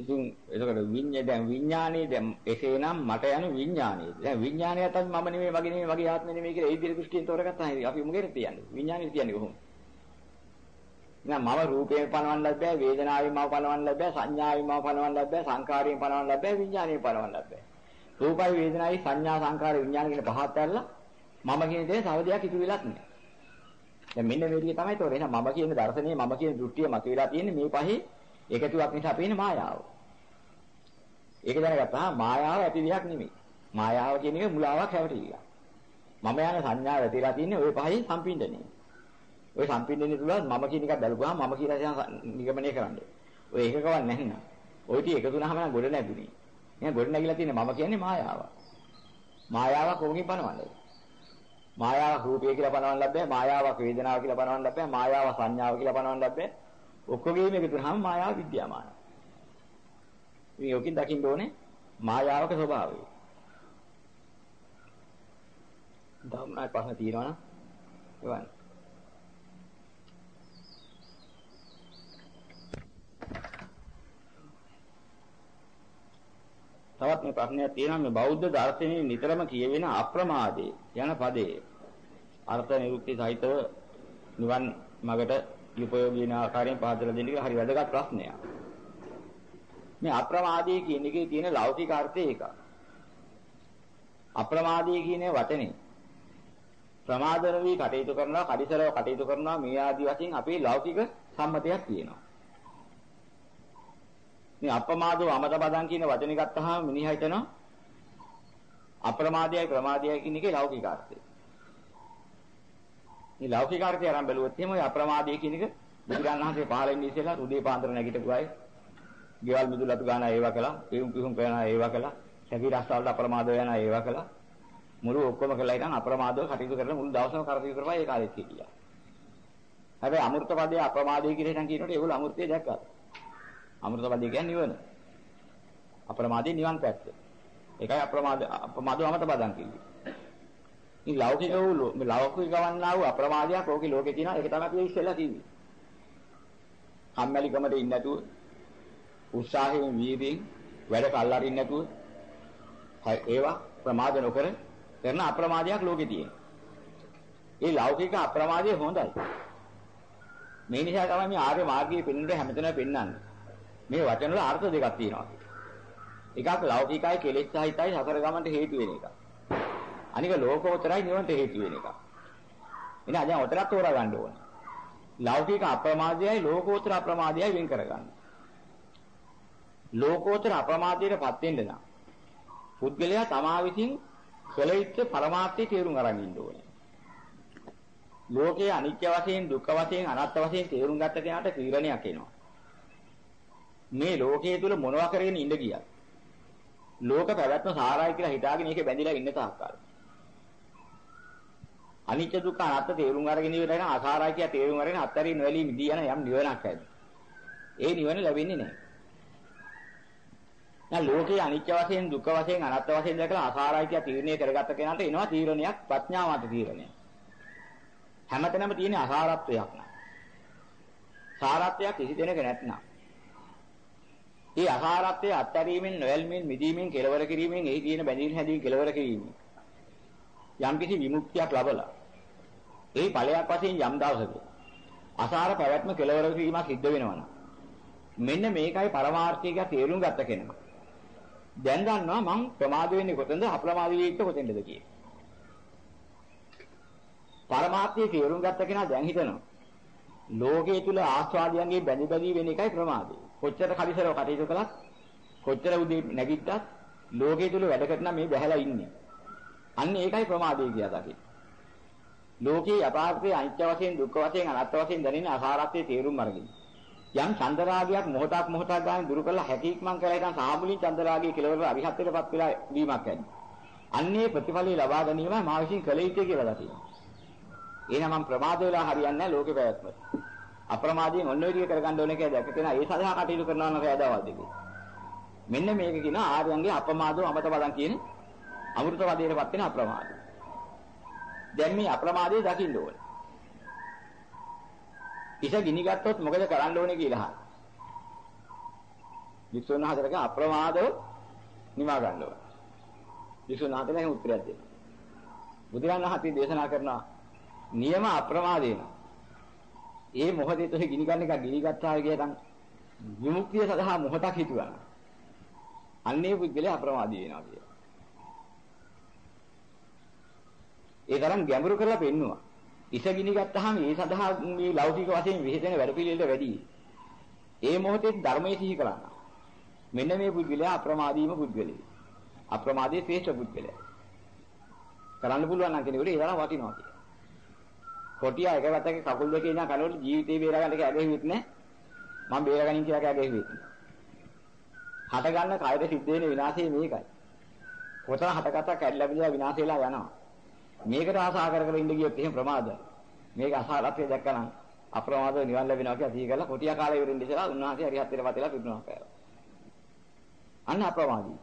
A: ඉතින් එතකොට විඤ්ඤා දැන් විඥානේ දැන් එසේනම් මට යන විඥානේ. දැන් විඥානයත් අපි මම නෙමෙයි මගේ නෙමෙයි මගේ ආත්මෙ නෙමෙයි කියලා ඒ විදිහට දෘෂ්ටියෙන් තෝරගත්තා නේද? අපි මොකේද තියන්නේ? විඥානේ තියන්නේ කොහොමද? නෑ මම රූපයෙන් පනවන්නත් බෑ, වේදනාවෙන් මම පනවන්නත් බෑ, සංඥාවෙන් මම පනවන්නත් බෑ, සංකාරයෙන් පනවන්නත් බෑ, විඥාණයෙන් පනවන්නත් බෑ. රූපයි වේදනායි සංඥා සංකාර විඥාන කියන පහත් ඇරලා මම කියන දේ තව දෙයක් ඉතුරු වෙලත් නෑ. දැන් මෙන්න මේ විදිහ තමයි තෝරන්නේ. මම කියන දර්ශනය මම කියන දෘෂ්ටිය මතුවලා තියෙන්නේ මේ පහේ එකතුවක් නිසා පේන මායාව. ඒක දැනගත්තා මායාව ඇති දෙයක් නෙමෙයි. මායාව කියන එක මුලාවක් හැවටිලා. මම යන සංඥාව ඇතිලා තින්නේ ওই පහේ සම්පින්දනේ. ওই සම්පින්දනේ තුල මම කියන එකක් බැලුවාම මම කියලා නිගමනය කරන්නේ. ඔය එකකවත් නැහිනම්. ওই ටික එකතු වුණාම නම් ගොඩ නැගුණේ. එහෙනම් ගොඩ නැගිලා තින්නේ මම කියන්නේ මායාව. මායාවක් කොහොමකින් පනවන්නද? මායාවක් රූපය කියලා පනවන්න ලැබෑ, මායාවක් වේදනාව කියලා පනවන්න ලැබෑ, මායාවක් සංඥාව කියලා පනවන්න ලැබෑ. ඔක්කොගේම එකතු වුණාම මායාව විද්‍යාමානයි. ඉතින් යෝකින් දකින්න ඕනේ මායාවක ස්වභාවය. ධම්මයි ප්‍රශ්න තියෙනවා නම් එවන්න. තවත් මේ ප්‍රශ්නයක් තියෙනවා මේ බෞද්ධ දර්ශනයේ නිතරම කියවෙන අප්‍රමාදේ යන පදේ අර්ථ නිරුක්ති සහිතව නිවන් මගට උපයෝගී වෙන ආකාරයෙන් පහදලා දෙන්න කියලා හරි වැදගත් ප්‍රශ්නයක්. මේ අප්‍රමාදී කියන එකේ තියෙන ලෞකික අර්ථය ඒක. අප්‍රමාදී කියන වචනේ ප්‍රමාදන වී කටයුතු කරනවා, කඩිසරව කටයුතු කරනවා මේ ආදි වශයෙන් අපේ ලෞකික සම්මතයක් තියෙනවා. මේ අප්‍රමාදව අමත පදං කියන වචනේ ගත්තාම මිනිහා හිතනවා අප්‍රමාදයයි ප්‍රමාදයයි කියන එකේ ලෞකික අර්ථය. මේ ලෞකික අර්ථය අරන් බැලුවොත් එහෙම ඔය අප්‍රමාදය කියන එක බුදුරජාණන් වහන්සේ පහළ වෙන්නේ ඉස්සෙල්ලා උදේ පාන්දර නැගිටපු අය ගෙවල් මිදුලතු ගාන ඒවා කළා, පියුම් පියුම් කරන ඒවා කළා, සැකී රස්තාවලට අප්‍රමාද වෙන ඒවා කළා. මුළු ඔක්කොම කළා ඉතින් අප්‍රමාදව කටයුතු කරලා මුළු දවසම කටයුතු කරපුවා ඒ කාලෙත් හිටියා. හැබැයි අමෘත පදයේ අප්‍රමාදයේ කියලා හිතන් කියනකොට ඒගොල්ලෝ අමෘතය දැක්කා. අමෘත පදයේ කියන්නේ නිවන. අප්‍රමාදයේ නිවන් පැත්ත. ඒකයි අප්‍රමාද අප්‍රමාදව අමත බදන් කිව්වේ. මේ ලෞකික වූ මේ ලෞකික ගවන්නා වූ අප්‍රමාදයක් ඕකේ ලෝකේ තියෙනවා ඒක තමයි අපි ඉස්සෙල්ලා කිව්වේ. කම්මැලිකමට ඉන්නේ නැතුව උත්සාහයෙන් වීර්යයෙන් වැඩ කල්ලාරින්න නැතුව ඒවා ප්‍රමාද නොකර කරන අප්‍රමාදයක් ලෝකේ තියෙනවා. ඒ ලෞකික අප්‍රමාදය හොඳයි. මේ නිසා තමයි මේ ආර්ය මාර්ගයේ පෙන්වන්නේ හැමතැනම පෙන්වන්නේ. මේ වචන වල අර්ථ දෙකක් තියෙනවා. එකක් ලෞකිකයි කෙලෙස් සහිතයි සතර ගමන්ට හේතු වෙන එක. අනික ලෝකෝත්තරයි නිවන්ට හේතු වෙන එක. එහෙනම් දැන් උතරක් තෝරා ගන්න ඕනේ. ලෞකික අප්‍රමාදයයි ලෝකෝත්තර අප්‍රමාදයයි වෙන් කරගන්න. ලෝකෝත්තර අප්‍රමාදයටපත් වෙන්න නම් පුද්ගලයා තමා විසින් කළ යුත්තේ පරමාර්ථය තේරුම් අරන් ඉන්න ඕනේ. ලෝකයේ අනිත්‍ය වශයෙන් දුක්ඛ වශයෙන් අනාත්ම වශයෙන් තේරුම් ගත්ත කෙනාට තීරණයක් එනවා. මේ ලෝකයේ තුල මොනවා කරගෙන ඉඳ ගියත් ලෝක පැවැත්ම සාරයි කියලා හිතාගෙන ඒකේ බැඳිලා ඉන්න තාක්කල්. අනිත්‍ය දුක්ඛ අනාත්ම තේරුම් අරගෙන ඉවරන අසාරයි කියලා තේරුම් අරගෙන අත්තරින් නොවැළී මිදී යන යම් නිවනක් ඇති. ඒ නිවන ලැබෙන්නේ නැහැ. දැන් ලෝකේ අනිත්‍ය වශයෙන් දුක්ඛ වශයෙන් අනාත්ම වශයෙන් දැකලා අසාරයි කියලා තීරණය කරගත්ත කෙනාට එනවා තීරණයක් ප්‍රඥාවන්ත තීරණයක්. හැමතැනම තියෙන අසාරත්වයක් නා. සාරත්වයක් කිසි දෙයක නැත්නම්. ඒ අසාරත්වය අත්හැරීමෙන් නොයල්මින් මිදීමෙන් කෙලවර කිරීමෙන් එහි තියෙන බැඳීම් හැදීම් කෙලවර කිරීමෙන් යම් කිසි විමුක්තියක් ලබලා ඒ ඵලයක් වශයෙන් යම් දවසක අසාර පැවැත්ම කෙලවර කිරීමක් සිද්ධ වෙනවා මෙන්න මේකයි පරමාර්ථය කියලා තේරුම් ගත්ත කෙනා. දැන් දන්නවා මං ප්‍රමාද වෙන්නේ කොතනද අප්‍රමාද වෙන්නේ කොතෙන්ද කියලා. පරමාර්ථය තේරුම් ගත්ත කෙනා දැන් හිතනවා ලෝකයේ තුල ආස්වාදයන්ගේ බැඳි බැඳි වෙන එකයි ප්‍රමාදය. කොච්චර කලිසරව කටයුතු කළත් කොච්චර උදේ නැගිට්ටත් ලෝකයේ තුල වැඩ කරන මේ බැහැලා ඉන්නේ. අන්න ඒකයි ප්‍රමාදය කියලා දකින්න. ලෝකේ යථාර්ථයේ අනිත්‍ය වශයෙන් දුක්ඛ වශයෙන් අනාත්ම වශයෙන් දැනෙන අසාරත්වයේ තේරුම් අරගෙන. යම් චන්දරාගයක් මොහොතක් මොහොතක් ගන්න දුරු කරලා හැකීක්මන් කරලා ඉතින් සාමුලින් චන්දරාගයේ කෙලවර අරිහත්ත්වයටපත් වෙලා වීමක් ඇති. අන්නේ ප්‍රතිඵලය ලබා ගැනීම මා විසින් කළ යුතුයි කියලා දකින්න. එහෙනම් මම ප්‍රමාද වෙලා හරියන්නේ නැහැ ලෝකේ පැවැත්ම. අප්‍රමාදයෙන් ඔන්න ඔය ටික කරගන්න ඕනේ කියලා දැකගෙන ඒ සඳහා කටයුතු කරනවා නම් රැඳවල් දෙකේ. මෙන්න මේක කියන ආර්යයන්ගේ අපමාදෝ අමත බලන් කියන අමෘත වදයටපත් වෙන අප්‍රමාදය. දැන් මේ අප්‍රමාදය දකින්න ඕනේ. ඉස ගිනි ගත්තොත් මොකද කරන්න ඕනේ කියලා අහන. වික්ෂුන් හතරක අප්‍රමාදව නිවා ගන්න ඕනේ. වික්ෂුන් හතරෙන් උත්තරයක් දෙන්න. බුදුරණන් හතේ දේශනා කරනවා නියම අප්‍රමාදේන. ඒ මොහොතේ තොහි ගිනි ගන්න එක ගිනි ගත්තා කියලා විමුක්තිය සඳහා මොහොතක් හිතුවා. අන්නේ පුද්ගලයා අප්‍රමාදී වෙනවා කියලා. ඒ තරම් ගැඹුරු කරලා පෙන්නවා. ඉස ගිනි ගත්තාම ඒ සඳහා මේ ලෞකික වශයෙන් විහිදෙන වැඩ පිළිවෙලට වැඩි. ඒ මොහොතේ ධර්මයේ සිහි කරනවා. මෙන්න මේ පුද්ගලයා අප්‍රමාදීම පුද්ගලයා. අප්‍රමාදී ශ්‍රේෂ්ඨ පුද්ගලයා. කරන්න පුළුවන් නම් කෙනෙකුට ඒ තරම් වටිනවා කියලා. කොටියා එක වැතක කකුල් දෙකේ ඉන්න කනවල ජීවිතේ බේරගන්න කැගෙහෙවිත් නෑ. මම බේරගනින් කියලා කැගෙහෙවිත්. හට ගන්න කයර සිද්ධ වෙන විනාශය මේකයි. කොතන හටගත්තා කැඩිලා බිඳලා විනාශ වෙලා යනවා. මේකට ආසා කර කර ඉඳ ගියොත් එහෙම ප්‍රමාදයි. මේක අසාරත්වය දැක්කනම් අප්‍රමාදව නිවන් ලැබෙනවා කියලා සිහි කරලා කොටියා කාලේ ඉවරින් ඉඳලා උන්වහන්සේ හරි හතරේ වතලා පිටුනවා කියලා. අන්න අප්‍රමාදී.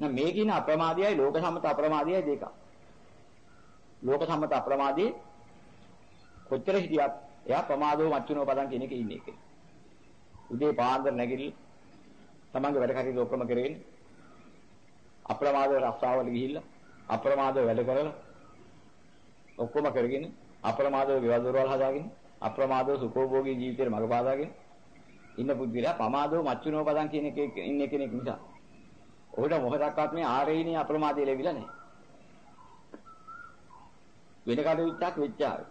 A: නම් මේ කියන අප්‍රමාදයයි ලෝක සම්මත අප්‍රමාදයයි දෙක. ලෝක සම්මත අප්‍රමාදයේ කොච්චර හිටියත් එයා ප්‍රමාදෝ මච්චුනෝ පදන් කියන එකේ ඉන්නේ ඒක. උදේ පාන්දර නැගිටි තමන්ගේ වැඩ කටයුතු ඔක්කොම කරගෙන අප්‍රමාදව රස්සාවල ගිහිල්ලා අප්‍රමාදව වැඩ කරලා ඔක්කොම කරගෙන අප්‍රමාදව ගෙවල් දොරවල් හදාගෙන අප්‍රමාදව සුඛෝභෝගී ජීවිතේ මඟ පාදාගෙන ඉන්න පුද්ගලයා පමාදව මච්චුනෝ පදන් කියන එකේ ඉන්නේ කෙනෙක් නිසා ඔහුට මොහොතක්වත් මේ ආරේණී අප්‍රමාදය ලැබිලා නැහැ. වෙන කටයුත්තක් වෙච්චාවේ.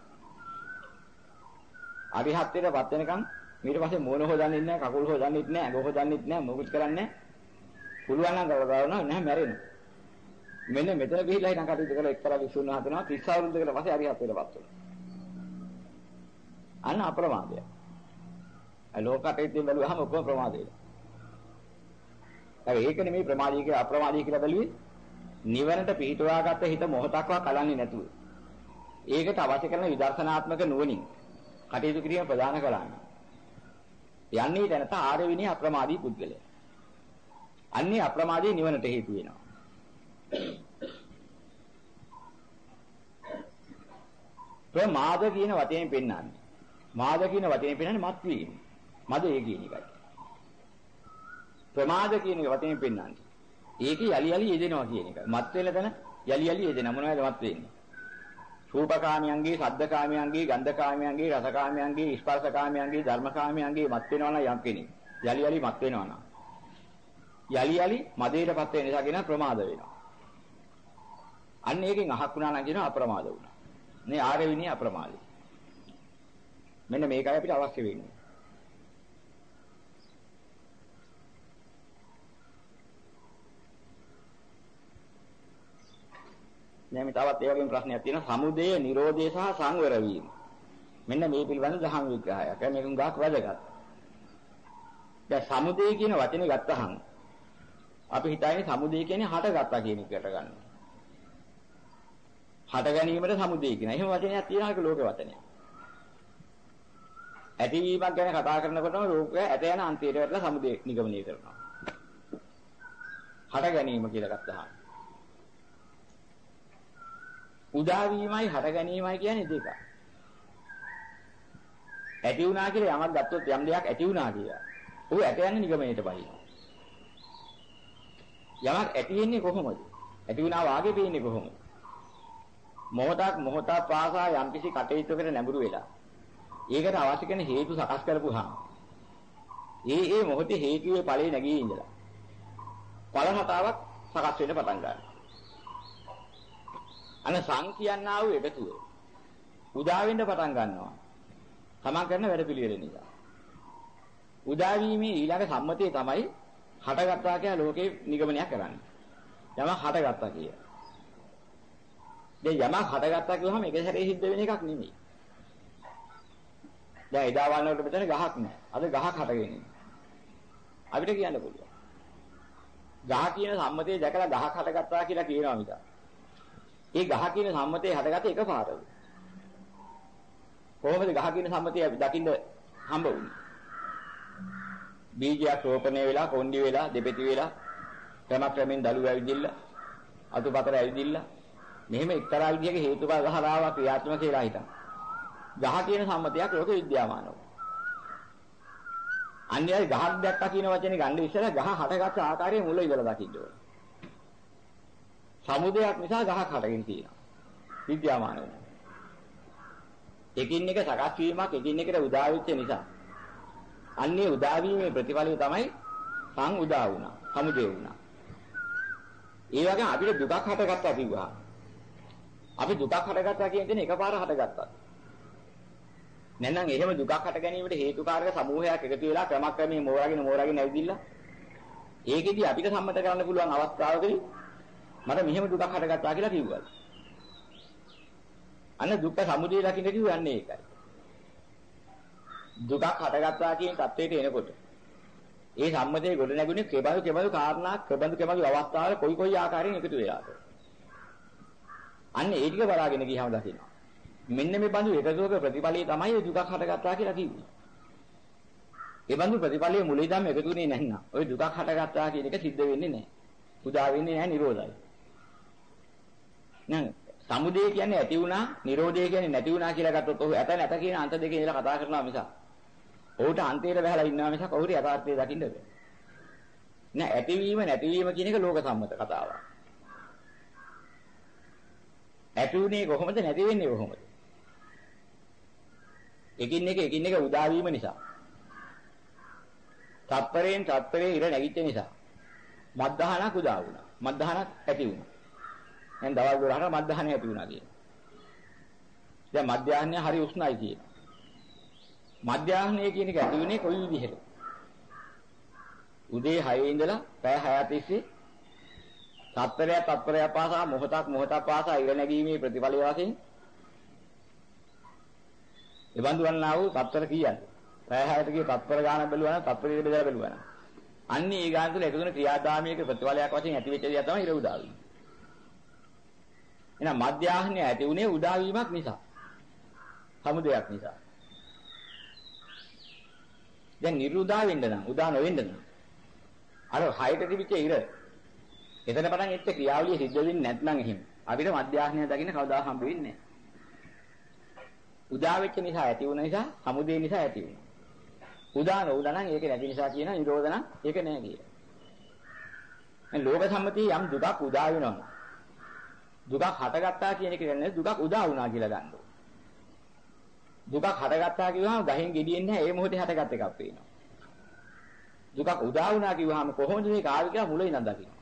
A: අරිහත්ත්වයටපත් වෙනකන් ඊට පස්සේ මෝන හොදන්නේ නැහැ, කකුල් හොදන්නේ නැහැ, ගොහ හොදන්නේ නැහැ, මොකුත් කරන්නේ පුළුවන් නම් කරනවා නැහැ මැරෙනවා. මෙන්න මෙතන ගිහිල්ලා ඉතින් කටයුතු කරලා එක්තරා විසුණු හදනවා 30 අවුරුද්දකට පස්සේ අරිහත්ත්වයටපත් වෙනවා. අන්න අප්‍රමාදය. ඒ ලෝකකටේ බැලුවහම ඔක්කොම ප්‍රමාදය. ඒ ඒකනේ මේ ප්‍රමාදී කියලා අප්‍රමාදී කියලා බැලුවේ නිවනට පිහිටුවාගත්ත හිත මොහොතක්වත් කලන්නේ නැතුව. ඒකට අවශ්‍ය කරන විදර්ශනාත්මක නුවණින් කටයුතු කිරීම ප්‍රධාන කලන්නේ. යන්නේ දැනට ආර්ය විනය අප්‍රමාදී පුද්ගලයා. අන්නේ අප්‍රමාදී නිවනට හේතු වෙනවා. ප්‍රමාද කියන වචනේ පෙන්වන්නේ. මාද කියන වචනේ පෙන්වන්නේ මත් වීම. මද ඒ කියන එකයි. ප්‍රමාද කියන වචනේ පෙන්වන්නේ. ඒක යලි යලි යෙදෙනවා කියන එක. මත් වෙන තැන යලි යලි යෙදෙන මොනවද මත් වෙන්නේ? රූපකාමියන්ගේ, ශබ්දකාමියන්ගේ, ගන්ධකාමියන්ගේ, රසකාමියන්ගේ, ස්පර්ශකාමියන්ගේ, ධර්මකාමියන්ගේ මත් වෙනවා නම් යම් කෙනෙක්. යලි යලි මත් වෙනවා නම්. යලි යලි මදේටපත් වෙන නිසා කියන ප්‍රමාද වෙනවා. අන්න ඒකෙන් අහක් වුණා නම් කියනවා අප්‍රමාද වුණා. මේ ආර්ය විනය අප්‍රමාදයි. මෙන්න මේකයි අපිට අවශ්‍ය වෙන්නේ. දැන් තවත් ඒ වගේම ප්‍රශ්නයක් තියෙනවා සමුදය නිරෝධය සහ සංවර වීම. මෙන්න මේ පිළිබඳ දහම් විග්‍රහයක්. මේක උඟාක් වැදගත්. දැන් සමුදය කියන වචනේ ගත්තහම අපි හිතන්නේ සමුදය කියන්නේ හටගත්තා කියන එකට ගන්න. හට ගැනීමට සමුදය කියන. එහෙම වචනයක් තියෙනවා ඒක ලෝක වචනයක්. ඇතිවීමක් ගැන කතා කරනකොටම ලෝකය ඇත යන අන්තියට වැටලා සමුදය නිගමනය කරනවා. හට ගැනීම කියලා ගත්තහම උදා වීමයි හට ගැනීමයි කියන්නේ දෙක. ඇති වුණා කියලා යමක් ගත්තොත් යම් දෙයක් ඇති වුණා කියලා. ਉਹ ඇට යන්නේ නිගමනයට බහිනවා. යමක් ඇති වෙන්නේ කොහොමද? ඇති වුණා වාගේ පේන්නේ කොහොමද? මොහොතක් මොහොතක් පාසා යම්කිසි කටයුත්තකට නැඹුරු වෙලා. ඒකට අවශ්‍ය කරන හේතු සකස් කරපුවාම ඒ ඒ මොහොතේ හේතුවේ ඵලේ නැගී ඉඳලා ඵල හතාවක් සකස් වෙන්න පටන් ගන්නවා. අන සංකියන්නා වූ එකතුව උදා වෙන්න පටන් ගන්නවා. තමන් කරන වැඩ පිළිවෙල නිසා. උදා වීමේ ඊළඟ සම්මතය තමයි හටගත්තා කියන ලෝකේ නිගමනය කරන්නේ. යමක් හටගත්තා කිය. දැන් යමක් හටගත්තා කියවහම එක සැරේ සිද්ධ වෙන එකක් නෙමෙයි. දැන් එදා වන්නකොට මෙතන ගහක් නෑ. අද ගහක් හටගෙන අපිට කියන්න පුළුවන්. ගහ කියන සම්මතය දැකලා ගහක් හටගත්තා කියලා කියනවා මිසක් ඒ ගහ කියන සම්මතය හටගත්තේ එකපාරද? කොහොමද ගහ කියන සම්මතය දකින්න හම්බ වුනේ? බීජයක් රෝපණය වෙලා, කොණ්ඩි වෙලා, දෙපෙති වෙලා, ක්‍රමක්‍රමෙන් දළු ඇවිදින්න, අතුපතර ඇවිදින්න. මෙහෙම එක්තරා විදිහක හේතුඵල ධාරාවක් ක්‍රියාත්මක කියලා හිතන්න. ගහ කියන සම්මතයක් ලෝක විද්‍යාමානව. අන්‍යයි ගහක් දැක්කා කියන වචනේ ගන්න ඉස්සෙල්ලා ගහ හටගත්ත ආකාරය මුල ඉඳලා දකින්න ඕනේ. සමුදයක් නිසා ගහක් හටගෙන තියෙනවා. විද්‍යාමාන වෙනවා. එකින් එක සකස් වීමක් එකින් එකට උදා වෙච්ච නිසා. අන්නේ උදා වීමේ ප්‍රතිඵලය තමයි සං උදා වුණා. සමුදේ වුණා. ඒ වගේම අපිට දුකක් හටගත්තා කිව්වා. අපි දුකක් හටගත්තා කියන්නේ එකපාර හටගත්තා. නැත්නම් එහෙම දුකක් හට ගැනීමට හේතුකාරක සමූහයක් එකතු වෙලා ක්‍රමක්‍රමයෙන් මෝරාගෙන මෝරාගෙන ඇවිදිලා ඒකෙදි අපිට සම්මත කරන්න පුළුවන් අවස්ථාවකදී මට මෙහෙම දුකක් හටගත්තා කියලා කිව්වා. අන්න දුක්ඛ සමුදය දකින්න කියන්නේ ඒකයි. දුකක් හටගත්තා කියන தത്വයට එනකොට ඒ සම්මතයේ ගොඩ නැගුණේ කෙබඳු කෙබඳු කාරණා කෙබඳු කෙබඳු අවස්ථාවල කොයි කොයි ආකාරයෙන් එකතු වෙලාද? අන්න ඒ ටික බලාගෙන ගියාම දකිනවා. මෙන්න මේ බඳු එකතුවක ප්‍රතිඵලය තමයි දුකක් හටගත්තා කියලා කිව්වේ. ඒ බඳු ප්‍රතිඵලයේ මුලින්දම එකතුනේ නැත්නම් ওই දුකක් හටගත්තා කියන එක සිද්ධ වෙන්නේ නැහැ. උදා වෙන්නේ නැහැ නිරෝධයි. නං සමුදය කියන්නේ ඇති වුණා, නිරෝධය කියන්නේ නැති වුණා කියලා ගත්තොත් ඔහු ඇත නැත කියන අන්ත දෙකේ ඉඳලා කතා කරනවා මිසක්. ඔහුට අන්තයට බහලා ඉන්නවා මිසක් ඔහුට යථාර්ථය දකින්න බෑ. නෑ ඇතිවීම නැතිවීම කියන එක ලෝක සම්මත කතාවක්. ඇති උනේ කොහොමද නැති වෙන්නේ කොහොමද? එකින් එක එකින් එක උදා වීම නිසා. තත්පරයෙන් තත්පරේ ඉර නැගිච්ච නිසා. මද්දහනක් උදා වුණා. මද්දහනක් ඇති වුණා. දැන් දවල් වලට මද්දහනය ඇති වුණා කියන. දැන් මධ්‍යාහ්නය හරි උෂ්ණයි කියන. මධ්‍යාහ්නය කියන එක ඇති වෙන්නේ කොයි විදිහට? උදේ 6 ඉඳලා පැය 6 තිස්සේ තත්පරයක් තත්පරයක් පාසා මොහොතක් මොහොතක් පාසා ඉර නැගීමේ ප්‍රතිඵලය වශයෙන් එවන්දු වන්නා වූ තත්පර කීයද? පැය 6ට ගිය තත්පර ගාන බැලුවා නම් තත්පරයේ බෙදලා බැලුවා නම් අන්නේ ඒ ගාන තුල එකතු වෙන ක්‍රියාදාමයක ප්‍රතිඵලයක් වශයෙන් ඇති වෙච්ච දේ තමයි ඉර උදා වීම. එහෙනම් මධ්‍යාහ්නය ඇති උනේ උදා වීමක් නිසා. සමුදයක් නිසා. දැන් නිරුදා වෙන්න නම් උදා නොවෙන්න නම් අර හයට තිබිච්ච ඉර එතන පටන් එච්ච ක්‍රියාවලිය සිද්ධ වෙන්නේ නැත්නම් එහෙම අපිට මධ්‍යාහ්නය දකින්න කවදා හම්බ වෙන්නේ නැහැ. උදා වෙච්ච නිසා ඇති වුණ නිසා සමුදේ නිසා ඇති වුණා. උදා නොවුණා නම් ඒක නැති නිසා කියන නිරෝධ නම් ඒක නෑ කිය. දැන් ලෝක සම්මතිය යම් දුකක් උදා වෙනවා. දුකක් හටගත්තා කියන එක කියන්නේ දුකක් උදා වුණා කියලා ගන්නවා. දුකක් හටගත්තා කිව්වහම ගහෙන් ගෙඩියෙන්නේ නැහැ ඒ මොහොතේ හටගත් එකක් පේනවා. දුකක් උදා වුණා කිව්වහම කොහොමද මේක ආවේ කියලා මුලින් ඉඳන් දකින්න.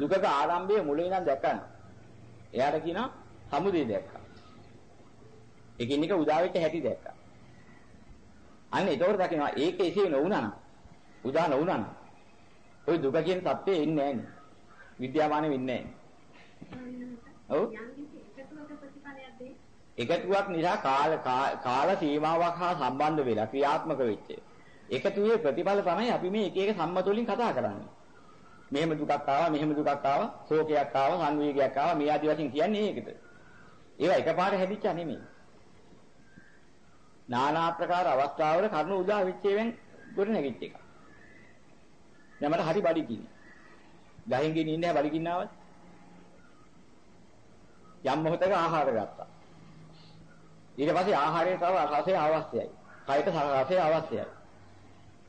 A: දුකක ආරම්භය මුලින් ඉඳන් දැක්කම එයාට කියනවා සමුදය දැක්කා. එකින් එක උදා වෙච්ච හැටි දැක්කා. අන්න ඒතකොට දකිනවා ඒක එසේ නොවුනා නම් උදා නොවුනා නම් ওই දුක කියන සත්‍යය ඉන්නේ නැහැ නේ. විද්‍යාමානෙ වෙන්නේ නැහැ. ඔව්. එකතුවක් නිසා කාල කාල සීමාවක් හා සම්බන්ධ වෙලා ක්‍රියාත්මක වෙච්ච. එකතුවේ ප්‍රතිඵල තමයි අපි මේ එක එක සම්මත වලින් කතා කරන්නේ. මෙහෙම දුකක් ආවා, මෙහෙම දුකක් ආවා, ශෝකයක් ආවා, සංවේගයක් ආවා, මේ ආදි වශයෙන් කියන්නේ ඒකද. ඒවා එකපාර හැදිච්ච නෙමෙයි. নানা ආකාර අවස්ථාවල කරුණු උදා වෙච්ච ඒවෙන් ගොඩ නැගිච්ච එක. දැන් මට හරි බඩි කින්නේ. ගහින් ගෙන ඉන්නේ බඩි කින්නාවත්. යම් මොහොතක ආහාර ගත්තා. ඊට පස්සේ ආහාරය තව රසය අවශ්‍යයි. කයට රසය අවශ්‍යයි.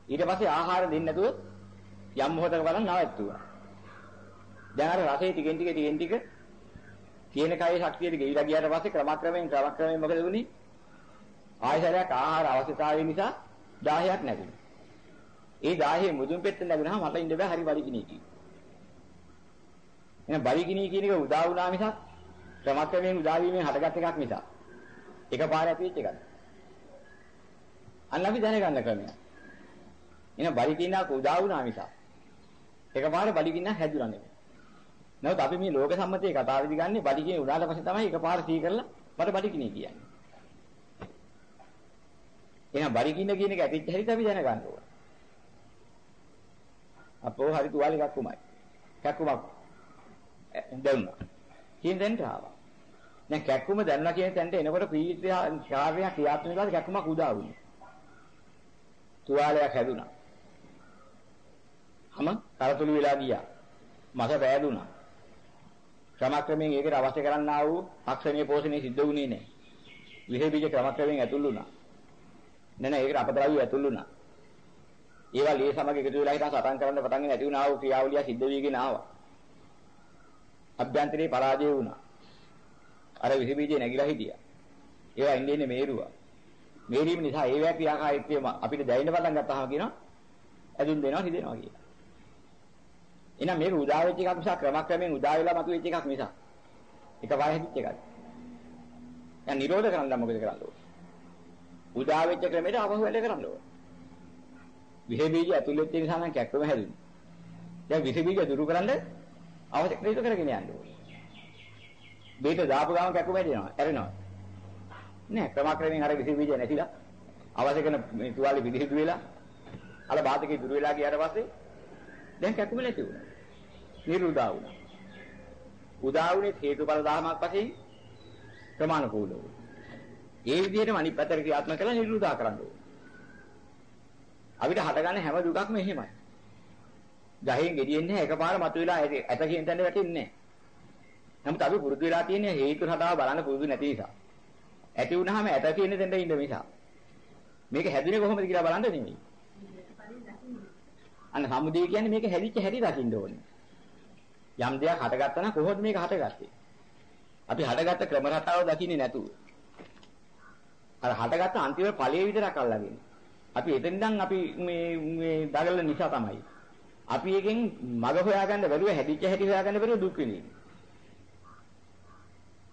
A: ඊට පස්සේ ආහාර දෙන්නේ නැතුව යම් මොහොතක බලන් නවත්තුවා. දැන් අර රසය ටිකෙන් ටික ටිකෙන් ටික තියෙන කයේ ශක්තියට ගෙවිලා ගියාට පස්සේ ක්‍රමක්‍රමයෙන් ක්‍රමක්‍රමයෙන් මොකද වුනේ? ආයතරයක් ආහාර අවශ්‍යතාවය නිසා 10ක් නැගුණා. ඒ 10 මුදුන් පෙත්ත නැගුණාම මට ඉන්න බෑ හරි බලිගිනී කි. එහෙනම් බලිගිනී කියන එක උදා වුණා මිසක් ක්‍රමක්‍රමයෙන් උදා වීමෙන් හටගත් එකක් මිසක් එකපාර ඇති වෙච්ච එකක්. අන්න අපි දැනගන්න ක්‍රමය. එහෙනම් බලිගින්නක් උදා වුණා මිසක් එකපාර බලිගින්න හැදුණා නෙමෙයි. නැවත අපි මේ ලෝක සම්මතයේ කතාවේදී ගන්නේ බලිගිනේ උනාට පස්සේ තමයි එකපාර සී කරලා මට බලිගිනේ කියන්නේ. එහෙනම් බරිකින්න කියන එක ඇතිච්ච හැටි අපි දැනගන්න ඕන. අපෝ හරි තුවාල එකක් උමයි. කැක්කුමක් දැන්නා. කියන දෙන්නට ආවා. දැන් කැක්කුම දැන්නා කියන තැනට එනකොට පීඩිත කාර්යයක් ක්‍රියාත්මක වෙලාද කැක්කුමක් උදා වුණේ. තුවාලයක් හැදුනා. හැම කරතුළු වෙලා ගියා. මස පෑදුනා. ක්‍රමක්‍රමයෙන් ඒකට අවශ්‍ය කරන්නා වූ අක්ෂණීය පෝෂණය සිද්ධ වුණේ නැහැ. විහෙ බීජ ක්‍රමක්‍රමයෙන් ඇතුල් වුණා. නෑ නෑ ඒකට අපද්‍රව්‍ය ඇතුල් වුණා. ඒවා ලේ සමග එකතු වෙලා හිටන් සටන් කරන්න පටන් ගෙන ඇති වුණා වූ ක්‍රියාවලිය සිද්ධ වීගෙන ආවා. අභ්‍යන්තරේ පරාජය වුණා. අර විස බීජේ නැగిලා හිටියා. ඒවා ඉන්නේ ඉන්නේ මේරුවා. මේරීම නිසා ඒවා ක්‍රියාකාරීත්වය අපිට දැනෙන්න පටන් ගත්තාම කියනවා ඇදුම් දෙනවා හිදෙනවා කියලා. එහෙනම් මේක උදා වෙච්ච එකක් මිසක් ක්‍රමක්‍රමයෙන් උදා වෙලා මතුවෙච්ච එකක් මිසක් එකපාර හැදිච්ච එකක්. දැන් නිරෝධ කරන්න මොකද කරන්න ඕනේ? උදා වෙච්ච ක්‍රමයට ආපහු වැඩ කරන්න ඕන. විහෙ බීජ ඇතුළේ තියෙන නිසා නම් කැක්කම හැදුනේ. දැන් විහෙ බීජ දුරු කරන්න අවශ්‍ය ක්‍රියාව කරගෙන යන්න ඕනේ. බීට දාපු ගාම කැක්කම හැදෙනවා, ඇරෙනවා. නෑ ක්‍රමක්‍රමයෙන් අර විහෙ බීජ නැතිලා අවශ්‍ය කරන මේ තුවාලෙ පිළිහිදු වෙලා අර බාධකේ දුර වෙලා ගියාට පස්සේ දැන් කැක්කම නැති වුණා. නිරුදා වුණා. උදා වුණේ හේතුඵල ධර්මයක් වශයෙන් ප්‍රමාණිකූලව. ඒ විදිහටම අනිත් පැත්තට ක්‍රියාත්මක කරලා නිරුදා කරන්න ඕනේ. අපිට හටගන්න හැම දුකක්ම එහෙමයි. ගහෙන් ගෙඩියෙන්නේ එකපාර මතුවලා ඇත කියන තැන වැටෙන්නේ නැහැ. නමුත් අපි පුරුදු වෙලා තියෙන්නේ හේතු හදාව බලන්න පුරුදු නැති නිසා. ඇති වුනහම ඇත කියන තැනට ඉන්න නිසා. මේක හැදුනේ කොහොමද කියලා බලන්න නෙමෙයි. අන්න සමුදේ කියන්නේ මේක හැදිච්ච හැටි දකින්න ඕනේ. යම් දෙයක් හටගත්තා නම් කොහොමද මේක හටගත්තේ? අපි හටගත්ත ක්‍රම රටාව දකින්නේ නැතුව. අර හටගත්ත අන්තිම ඵලයේ විතරක් අල්ලගෙන. අපි එතෙන්දන් අපි මේ මේ දගල නිසා තමයි. අපි එකෙන් මග හොයාගන්න බැරුව හැදිච්ච හැටි හොයාගන්න බැරුව දුක් විඳින්නේ.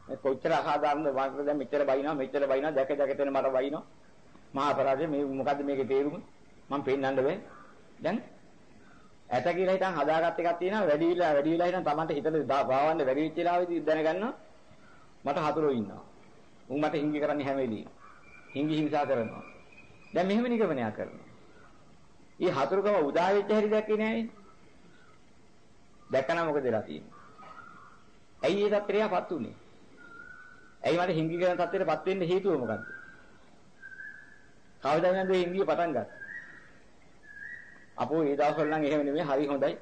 A: මේ කොච්චර අසාධාරණද වාක්‍ය දැන් මෙච්චර බයිනවා මෙච්චර බයිනවා දැක දැක තැන මට බයිනවා. මහා අපරාධය මේ මොකද්ද මේකේ තේරුම? මම පෙන්නන්න බෑ. දැන් ඇත කියලා හිතන් හදාගත්ත එකක් තියෙනවා වැඩි විලා වැඩි විලා හිතන් Tamanට හිතට භාවන්න වැඩි වෙච්ච වෙලාවෙදී දැනගන්නවා මට හතුරෝ ඉන්නවා. උන් මට හිංගි කරන්නේ හැම වෙලෙම. හිංගි හිංසා කරනවා. දැන් මෙහෙම නිගමනය කරනවා. ඊ හතුරුකම උදා වෙච්ච හැටි දැක්කේ නෑනේ. දැක්කම මොකද වෙලා තියෙන්නේ? ඇයි ඒ තත්ත්වයටපත් උනේ? ඇයි මට හිංගි කරන තත්ත්වයටපත් වෙන්න හේතුව මොකද්ද? කවදාද මේ හිංගිය පටන් ගත්තේ? අපෝ ඒ දවස්වල නම් එහෙම නෙමෙයි හරි හොඳයි.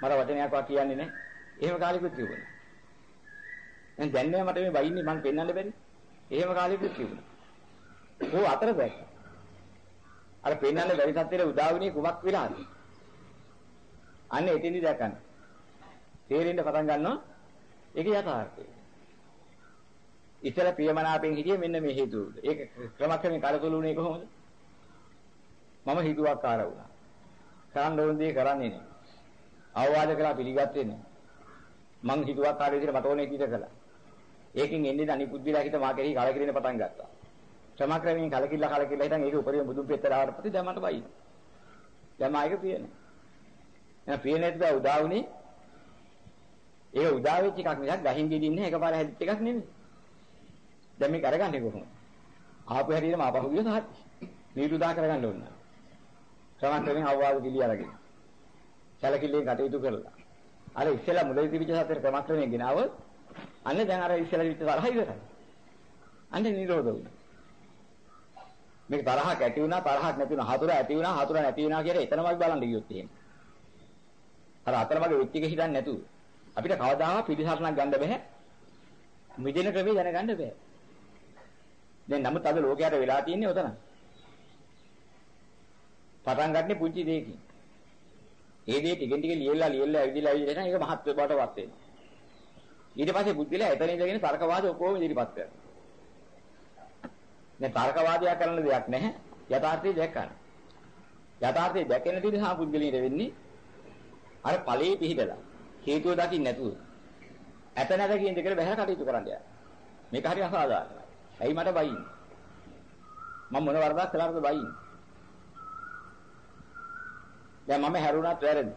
A: මට වචනයක්වත් කියන්නේ නැහැ. එහෙම කාලෙකුත් තිබුණා. දැන් දැන් නෑ මට මේ බයින්නේ මං පෙන්වන්න බැරි. එහෙම කාලෙකුත් තිබුණා. ඕ අතර දැක්ක. අර පෙන්වන්න බැරි සත්‍යෙට උදා වුණේ කුමක් විලාද? අන්න එතෙන්දි දැක්කන. තේරෙන්න පටන් ගන්නවා. ඒක යථාර්ථය. ඉතල ප්‍රියමනාපෙන් හිටියේ මෙන්න මේ හේතුව. ඒක ක්‍රමක්‍රමයෙන් කලකොලුනේ කොහොමද? මම හිතුවක්කාර වුණා. කරන්න ඕන දේ කරන්නේ නැහැ. අවවාද කළා පිළිගත්තේ නැහැ. මං හිතුවක්කාර විදිහට මට ඕනේ කීට කළා. ඒකෙන් එන්නේ අනිකුද්දිලා හිත මා කෙරෙහි කලකිරෙන පටන් ගත්තා. ක්‍රමක්‍රමයෙන් කලකිරලා කලකිරලා හිටන් ඒක උපරිම බුදුන් පෙත්තට ආවට පස්සේ දැන් මට බයි. දැන් මායික පියනේ. එහෙනම් පියනේත් බෑ උදා වුණේ. ඒක උදා වෙච්ච එකක් මිසක් ගහින් ගෙඩින්නේ එකපාර හැදිච්ච එකක් නෙමෙයි. දැන් මේක අරගන්නේ කොහොමද? ආපු හැටියටම ආපහු ගියොත් හරි. නිරුදා කරගන්න ඕන. ක්‍රමක්‍රමයෙන් අවවාද පිළි අරගෙන. සැලකිල්ලෙන් කටයුතු කරලා. අර ඉස්සෙල්ලා මුලින් තිබිච්ච සතර ක්‍රමක්‍රමයෙන් ගෙනාවොත් අන්න දැන් අර ඉස්සෙල්ලා තිබිච්ච තරහ ඉවරයි. අන්න නිරෝධ වුණා. මේක තරහක් ඇති වුණා තරහක් නැති වුණා හතුර ඇති වුණා හතුර නැති වුණා කියලා එතනමයි බලන්න ගියොත් එහෙම. අර අතරමගේ වෙච්ච එක හිතන්නේ නැතුව අපිට කවදාවත් පිළිසරණක් ගන්න බෑ. මිදෙන ක්‍රමේ දැනගන්න බෑ. දැන් නමුත් අද ලෝකයට වෙලා තියෙන්නේ උතන. පටන් ගන්න පුංචි දෙයකින්. ඒ දේ ටිකෙන් ටික ලියලා ලියලා ඇවිදලා ඇවිදලා එන එක මහත් බවටපත් වෙනවා. ඊට පස්සේ බුද්ධිලා එතන ඉඳගෙන තර්කවාද ඔක්කොම ඉදිරිපත් කරනවා. දැන් තර්කවාදයක් කරන්න දෙයක් නැහැ. යථාර්ථය දැක්කන. යථාර්ථය දැකෙන නිසා පුද්ගලින්ට වෙන්නේ අර ඵලයේ පිහිටලා හේතුව දකින්න නැතුව ඇත නැත කියන දෙකට බහැර කටයුතු කරන්න යනවා. මේක හරි අසාධාරණයි. ඇයි මට බයින්නේ? මම මොන වරදක් කළාද බයින්නේ? දැන් මම හැරුණත් වැරදි.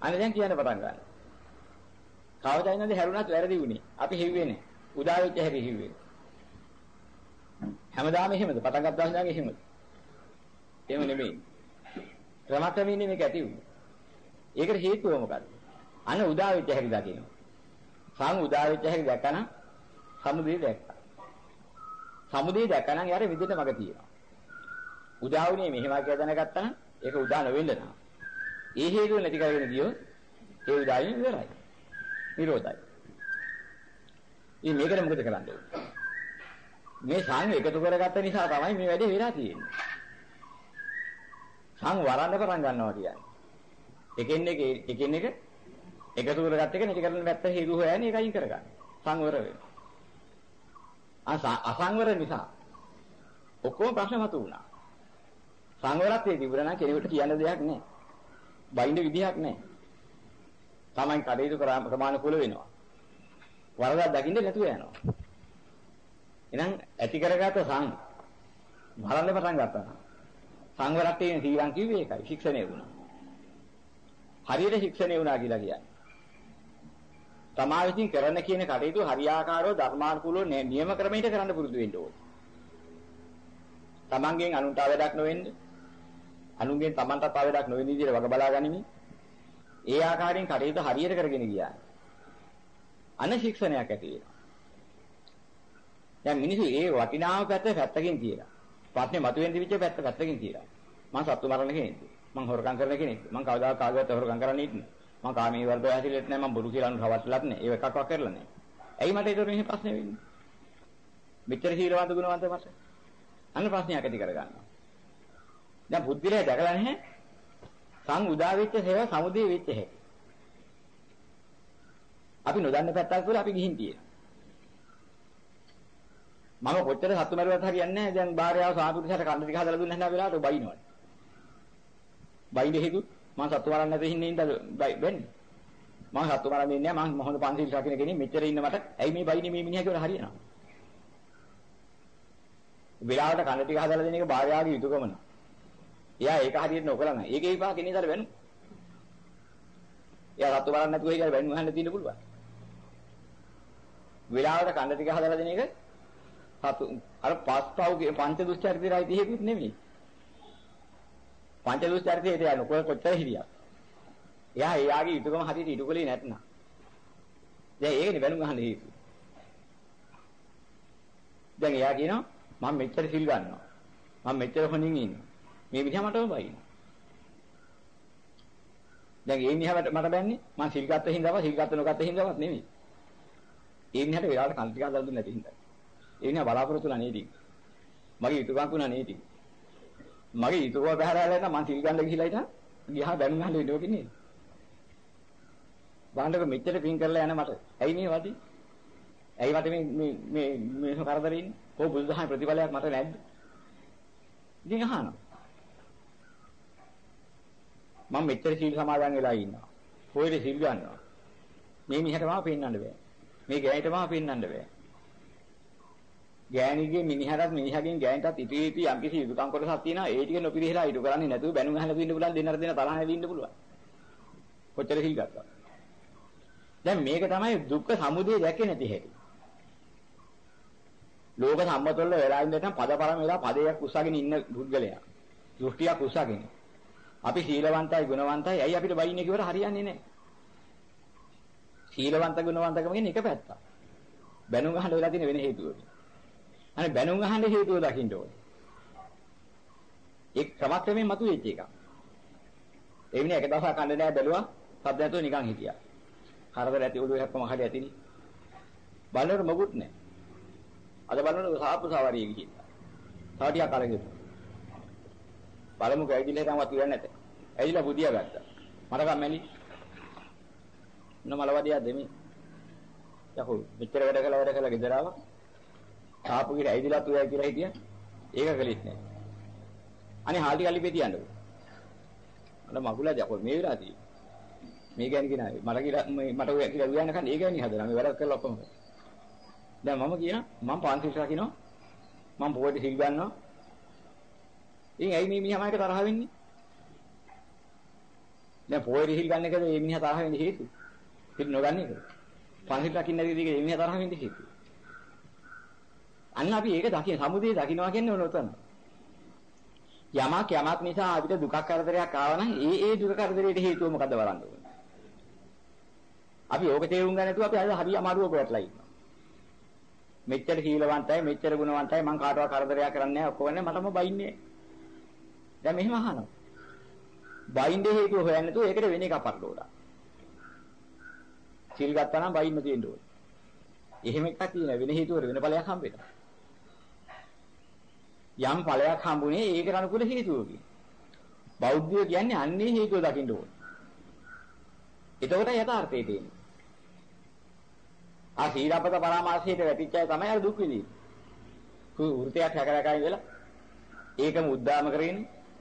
A: අනේ දැන් කියන්න පටන් ගන්නවා. කවදා ඉන්නද හැරුණත් වැරදි වුණේ? අපි හිව්වේ නේ. උදා වෙච්ච හැටි හිව්වේ. හැමදාම එහෙමද? පටන් ගත්තා ඉඳන් එහෙමද? එහෙම නෙමෙයි. ක්‍රමක්‍රමයෙන් මේක ඇති වුණේ. ඒකට හේතුව මොකද්ද? අන උදා වෙච්ච හැටි දකින්න. සං උදා වෙච්ච හැටි දැකන සමුදේ දැක්කා. සමුදේ දැකනනම් යාර විදිහට මග තියෙනවා. උදා වුණේ මෙහෙම කියලා දැනගත්තා නම් ඒක උදා නොවෙන්න නම්. ඒ හේතුව නැති කරගෙන ගියොත් ඒ උදායින් ඉවරයි. නිරෝධයි. ඉතින් මේකට මොකද කරන්න ඕනේ? මේ සං එකතු කරගත්ත නිසා තමයි මේ වැඩේ වෙලා තියෙන්නේ. සං වරන්න පටන් ගන්නවා කියන්නේ. එකින් එක එකින් එක එකතු කරගත්ත එක නැති කරන පැත්ත හේතු හොයන්නේ ඒකයි කරගන්න. සංවර වෙනවා. අසංවර නිසා ඔක්කොම ප්‍රශ්න මතුවුණා. සංවරත්වයේ තිබුණා නම් කෙනෙකුට කියන්න දෙයක් නැහැ. බයින්ද විදිහක් නැහැ. Taman කටයුතු කරා ප්‍රමාණිකුල වෙනවා. වරදක් දකින්න නැතුව යනවා. එහෙනම් ඇති කරගත සං බලන්න පටන් ගත්තා. සංවරත්වයේ සීලං කිව්වේ ඒකයි ශික්ෂණය වුණා. හරියට ශික්ෂණය වුණා කියලා කියන්නේ. තමා විසින් කරන කියන කටයුතු හරියාකාරව ධර්මානුකූලව නියම ක්‍රමයකට කරන්න පුරුදු වෙන්න ඕනේ. තමන්ගෙන් අනුන්ට අවඩක් නොවෙන්න අනුන්ගෙන් තමන්ට අවඩක් නොවෙන විදිහට වග බලා ගනිමින් ඒ ආකාරයෙන් කටයුතු හරියට කරගෙන ගියා. අන ශික්ෂණයක් ඇති වෙනවා. දැන් මිනිස්සු ඒ වටිනාම පැත්ත පැත්තකින් තියලා. ප්‍රශ්නේ මතුවෙන් දිවිච්ච පැත්ත පැත්තකින් තියලා. මම සත්තු මරණ කෙනෙක්. මං හොරකම් කරන කෙනෙක්. මං කවදාවත් කාගේවත් හොරකම් කරන්නේ නැහැ. මං කාමී වර්ධව හැසිරෙත් නැහැ. මං බොරු කියලා අනුරවට්ටලත් නැහැ. ඒක එකක්වත් කරලා නැහැ. ඇයි මට ඒක මෙහෙ ප්‍රශ්නේ වෙන්නේ? මෙච්චර සීලවන්ත ගුණවන්ත මට. අන්න ප්‍රශ්නයක් ඇති කරගන්නවා. දැන් බුද්ධිලේ දැකලා නැහැ. සං උදා වෙච්ච හේව සමුදේ වෙච්ච හේව. අපි නොදන්න පැත්තක් කියලා අපි ගිහින් තියෙනවා. මම කොච්චර සතු මරුවත් හරියන්නේ නැහැ. දැන් භාර්යාව සාපුරුෂයට කන්න ටික හදලා දුන්නා නැහ වෙලාවට බයිනවනේ. බයින්ද හේතු මම සතු මරන්න නැති හින්නේ ඉඳ වෙන්නේ. මම සතු මරන්නේ නැහැ. මම මොහොත පන්සිල් රකින්න කෙනෙක් මෙච්චර ඉන්න මට ඇයි මේ බයිනේ මේ මිනිහා කියලා හරියනවා. වෙලාවට කන්න ටික හදලා දෙන එක භාර්යාවගේ යුතුයකම නේ. එයා ඒක හරියට නොකරන. ඒකේ විපාක කෙනෙකුට වෙනු. එයා සතු මරන්න නැතුව ඒක වෙනු ගහන්න තියෙන්න පුළුවන්. වෙලාවට කන්න ටික හදලා දෙන එක සතු අර පස්පව් පංච දුස්චරිතයයි තියෙකුත් නෙමෙයි. පංච දුස්චරිතයට යන කො කොච්චර හිරියක්. එයා එයාගේ යුතුයකම හරියට ඉටු කළේ නැත්නම්. දැන් ඒකනේ බැලුම් ගන්න හේතුව. දැන් එයා කියනවා මම මෙච්චර සිල් ගන්නවා. මම මෙච්චර හොනින් ඉන්නවා. මේ මිනිහා මටම බයිනවා. දැන් ඒ මිනිහාට මට බැන්නේ මම සිල් ගත්ත හින්දාව සිල් ගත්ත නොගත්ත හින්දාවත් නෙමෙයි. ඒ මිනිහට වෙලාවට කන් ටිකක් දාලා දුන්නේ නැති හින්දා. ඒ විනා බලාපොරොත්තු වෙලා නේද? මගේ යුතුයකම් වුණා නේද? මගේ යුතුයකම බහැරලා ඉන්න මං සිල් ගන්න ගිහිලා ඉතින් ගියා බැනුම් ගන්න වෙන්නේ ඔකින් නේද? බාණ්ඩක මෙච්චර පින් කරලා යන මට ඇයි මේ වදි? ඇයි මට මේ මේ මේ මේ කරදරේ ඉන්නේ? කොහොම බුදුදහමේ ප්‍රතිඵලයක් මට නැද්ද? ඉතින් අහනවා. මම මෙච්චර සීල් සමාදන් වෙලා ඉන්නවා. කොහෙද සීල් ගන්නවා? මේ මිහට මාව පෙන්වන්න බෑ. මේ ගෑනිට මාව පෙන්වන්න බෑ. ගෑණිගේ මිනිහටත් මිනිහගෙන් ගෑණිටත් ඉති ඉති යම්කිසි යුතුයකම් කොටසක් තියෙනවා ඒ ටික නොපිරිහෙලා ඉටු කරන්නේ නැතුව බැනුම් අහලා දෙන්න පුළුවන් දෙන්නර දෙන්න තරහ නැති ඉන්න පුළුවන් කොච්චර හිල් ගත්තා දැන් මේක තමයි දුක්ඛ සමුදය දැකේ නැති හැටි ලෝක සම්මතවල වෙලා ඉන්න නැත්නම් පදපරම වෙලා පදයක් උසගෙන ඉන්න පුද්ගලයා දෘෂ්ටියක් උසගෙන අපි සීලවන්තයි ගුණවන්තයි ඇයි අපිට බයින්නේ කියවට හරියන්නේ නැහැ සීලවන්ත ගුණවන්තකම කියන්නේ එක පැත්තක් බැනුම් අහලා වෙලා තියෙන වෙන හේතුවකින් අනේ බැනුම් අහන්න හේතුව දකින්න ඕනේ. ඒ ක්‍රමක්‍රමයෙන් මතුවෙච්ච එකක්. ඒ වෙන එක දවසක් කන්න නෑ බැලුවා. සද්ද නැතුව නිකන් හිටියා. කරදර ඇති ඔළුව හැප්පම හරි ඇතිනි. බලනකොට මගුත් නෑ. අද බලනකොට සාප්පු සවාරිය ගිහින්. තව ටිකක් අරගෙන. බලමු කැවිදිලා හිටන් වත් ඉවර නැත. ඇවිල්ලා බුදියා ගත්තා. මට කම්මැලි. නමලවදියා දෙමි. යහෝ මෙච්චර වැඩ කළා වැඩ කළා ගෙදර ආවා. ආපු ගිර ඇවිදලා තුයයි කියලා හිටියා. ඒක කළෙත් නෑ. අනේ හාල් ටික අලිපේ තියන්නකෝ. අන්න මගුලා ජකොල් මේ වෙලා තියෙන්නේ. මේ ගැන කියනවා මට කියලා මට ඔය කියලා උයන්න කන්නේ ඒ ගැන හදලා මේ වැඩක් කරලා ඔක්කොම. දැන් මම කියන මම පාන්සිල් රකින්නවා. මම පොඩි සිල් ගන්නවා. ඉතින් ඇයි මේ මිනිහා මායක තරහ වෙන්නේ? දැන් පොඩි සිල් ගන්න එකද මේ මිනිහා තරහ වෙන්නේ හේතුව? පිට නොගන්න එක. පාන්සිල් රකින්න නැති දෙයක මේ මිනිහා තරහ වෙන්නේ හේතුව. අන්න අපි ඒක දකින සමුදේ දකින්නවා කියන්නේ ඕන උතන. යමක් යමක් නිසා අපිට දුකක් කරදරයක් ආවනම් ඒ ඒ දුක කරදරයට හේතුව මොකද්ද බලන්න ඕනේ. අපි ඕක තේරුම් ගන්න නැතුව අපි අද හරි අමාරුවක වැටලා ඉන්නවා. මෙච්චර සීලවන්තයි මෙච්චර ගුණවන්තයි මං කාටවත් කරදරයක් කරන්නේ නැහැ ඔක්කොම මටම බයින්නේ. දැන් මෙහෙම අහනවා. බයින්නේ හේතුව හොයන්නේ නැතුව ඒකට වෙන එකක් පරලෝලා. සීල් ගත්තා නම් බයින්න තියෙන්න ඕනේ. එහෙම එකක් තියෙන වෙන හේතුවර වෙන ඵලයක් හම්බෙනවා. යම් ඵලයක් හම්බුනේ ඒකට අනුකූල හේතුවකින්. බෞද්ධය කියන්නේ අන්නේ හේතුව දකින්න ඕන. එතකොට යථාර්ථය තියෙන්නේ. ආ සීලපත පරාමාසයට වැටිච්ච අය තමයි අර දුක් විඳින්නේ. කු වෘතයක් හැකරකයි වෙලා ඒකම උද්දාම කරගෙන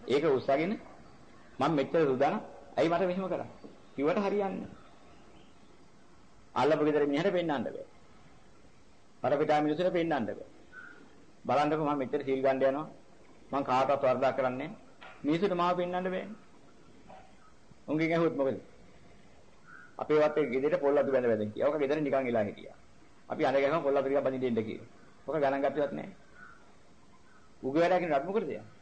A: ඒක උස්සගෙන මම මෙච්චර සුදාන ඇයි මට මෙහෙම කරන්නේ? කිව්වට හරියන්නේ. අල්ලපු ගෙදර මිනිහට පෙන්වන්න බෑ. පරපිටා මිනිසුන්ට පෙන්වන්න බෑ. බලන්නකෝ මම මෙච්චර සීල් ගන්න යනවා. මං කාටවත් වරදක් කරන්නේ මිනිසුන්ට මාව පෙන්වන්න බෑනේ. උන්ගෙන් ඇහුවොත් මොකද? අපේ වත්තේ ගෙදරට පොල් අතු බැඳ බැඳ කියා. ඔක ගෙදර නිකන් ඉලා හිටියා. අපි අඬ ගහම පොල් අතු ටිකක් බඳින්න දෙන්න කිව්වා. ඔක ගණන් ගත්තවත් නැහැ. උගේ වැඩකින් රත් මොකටද යන්නේ?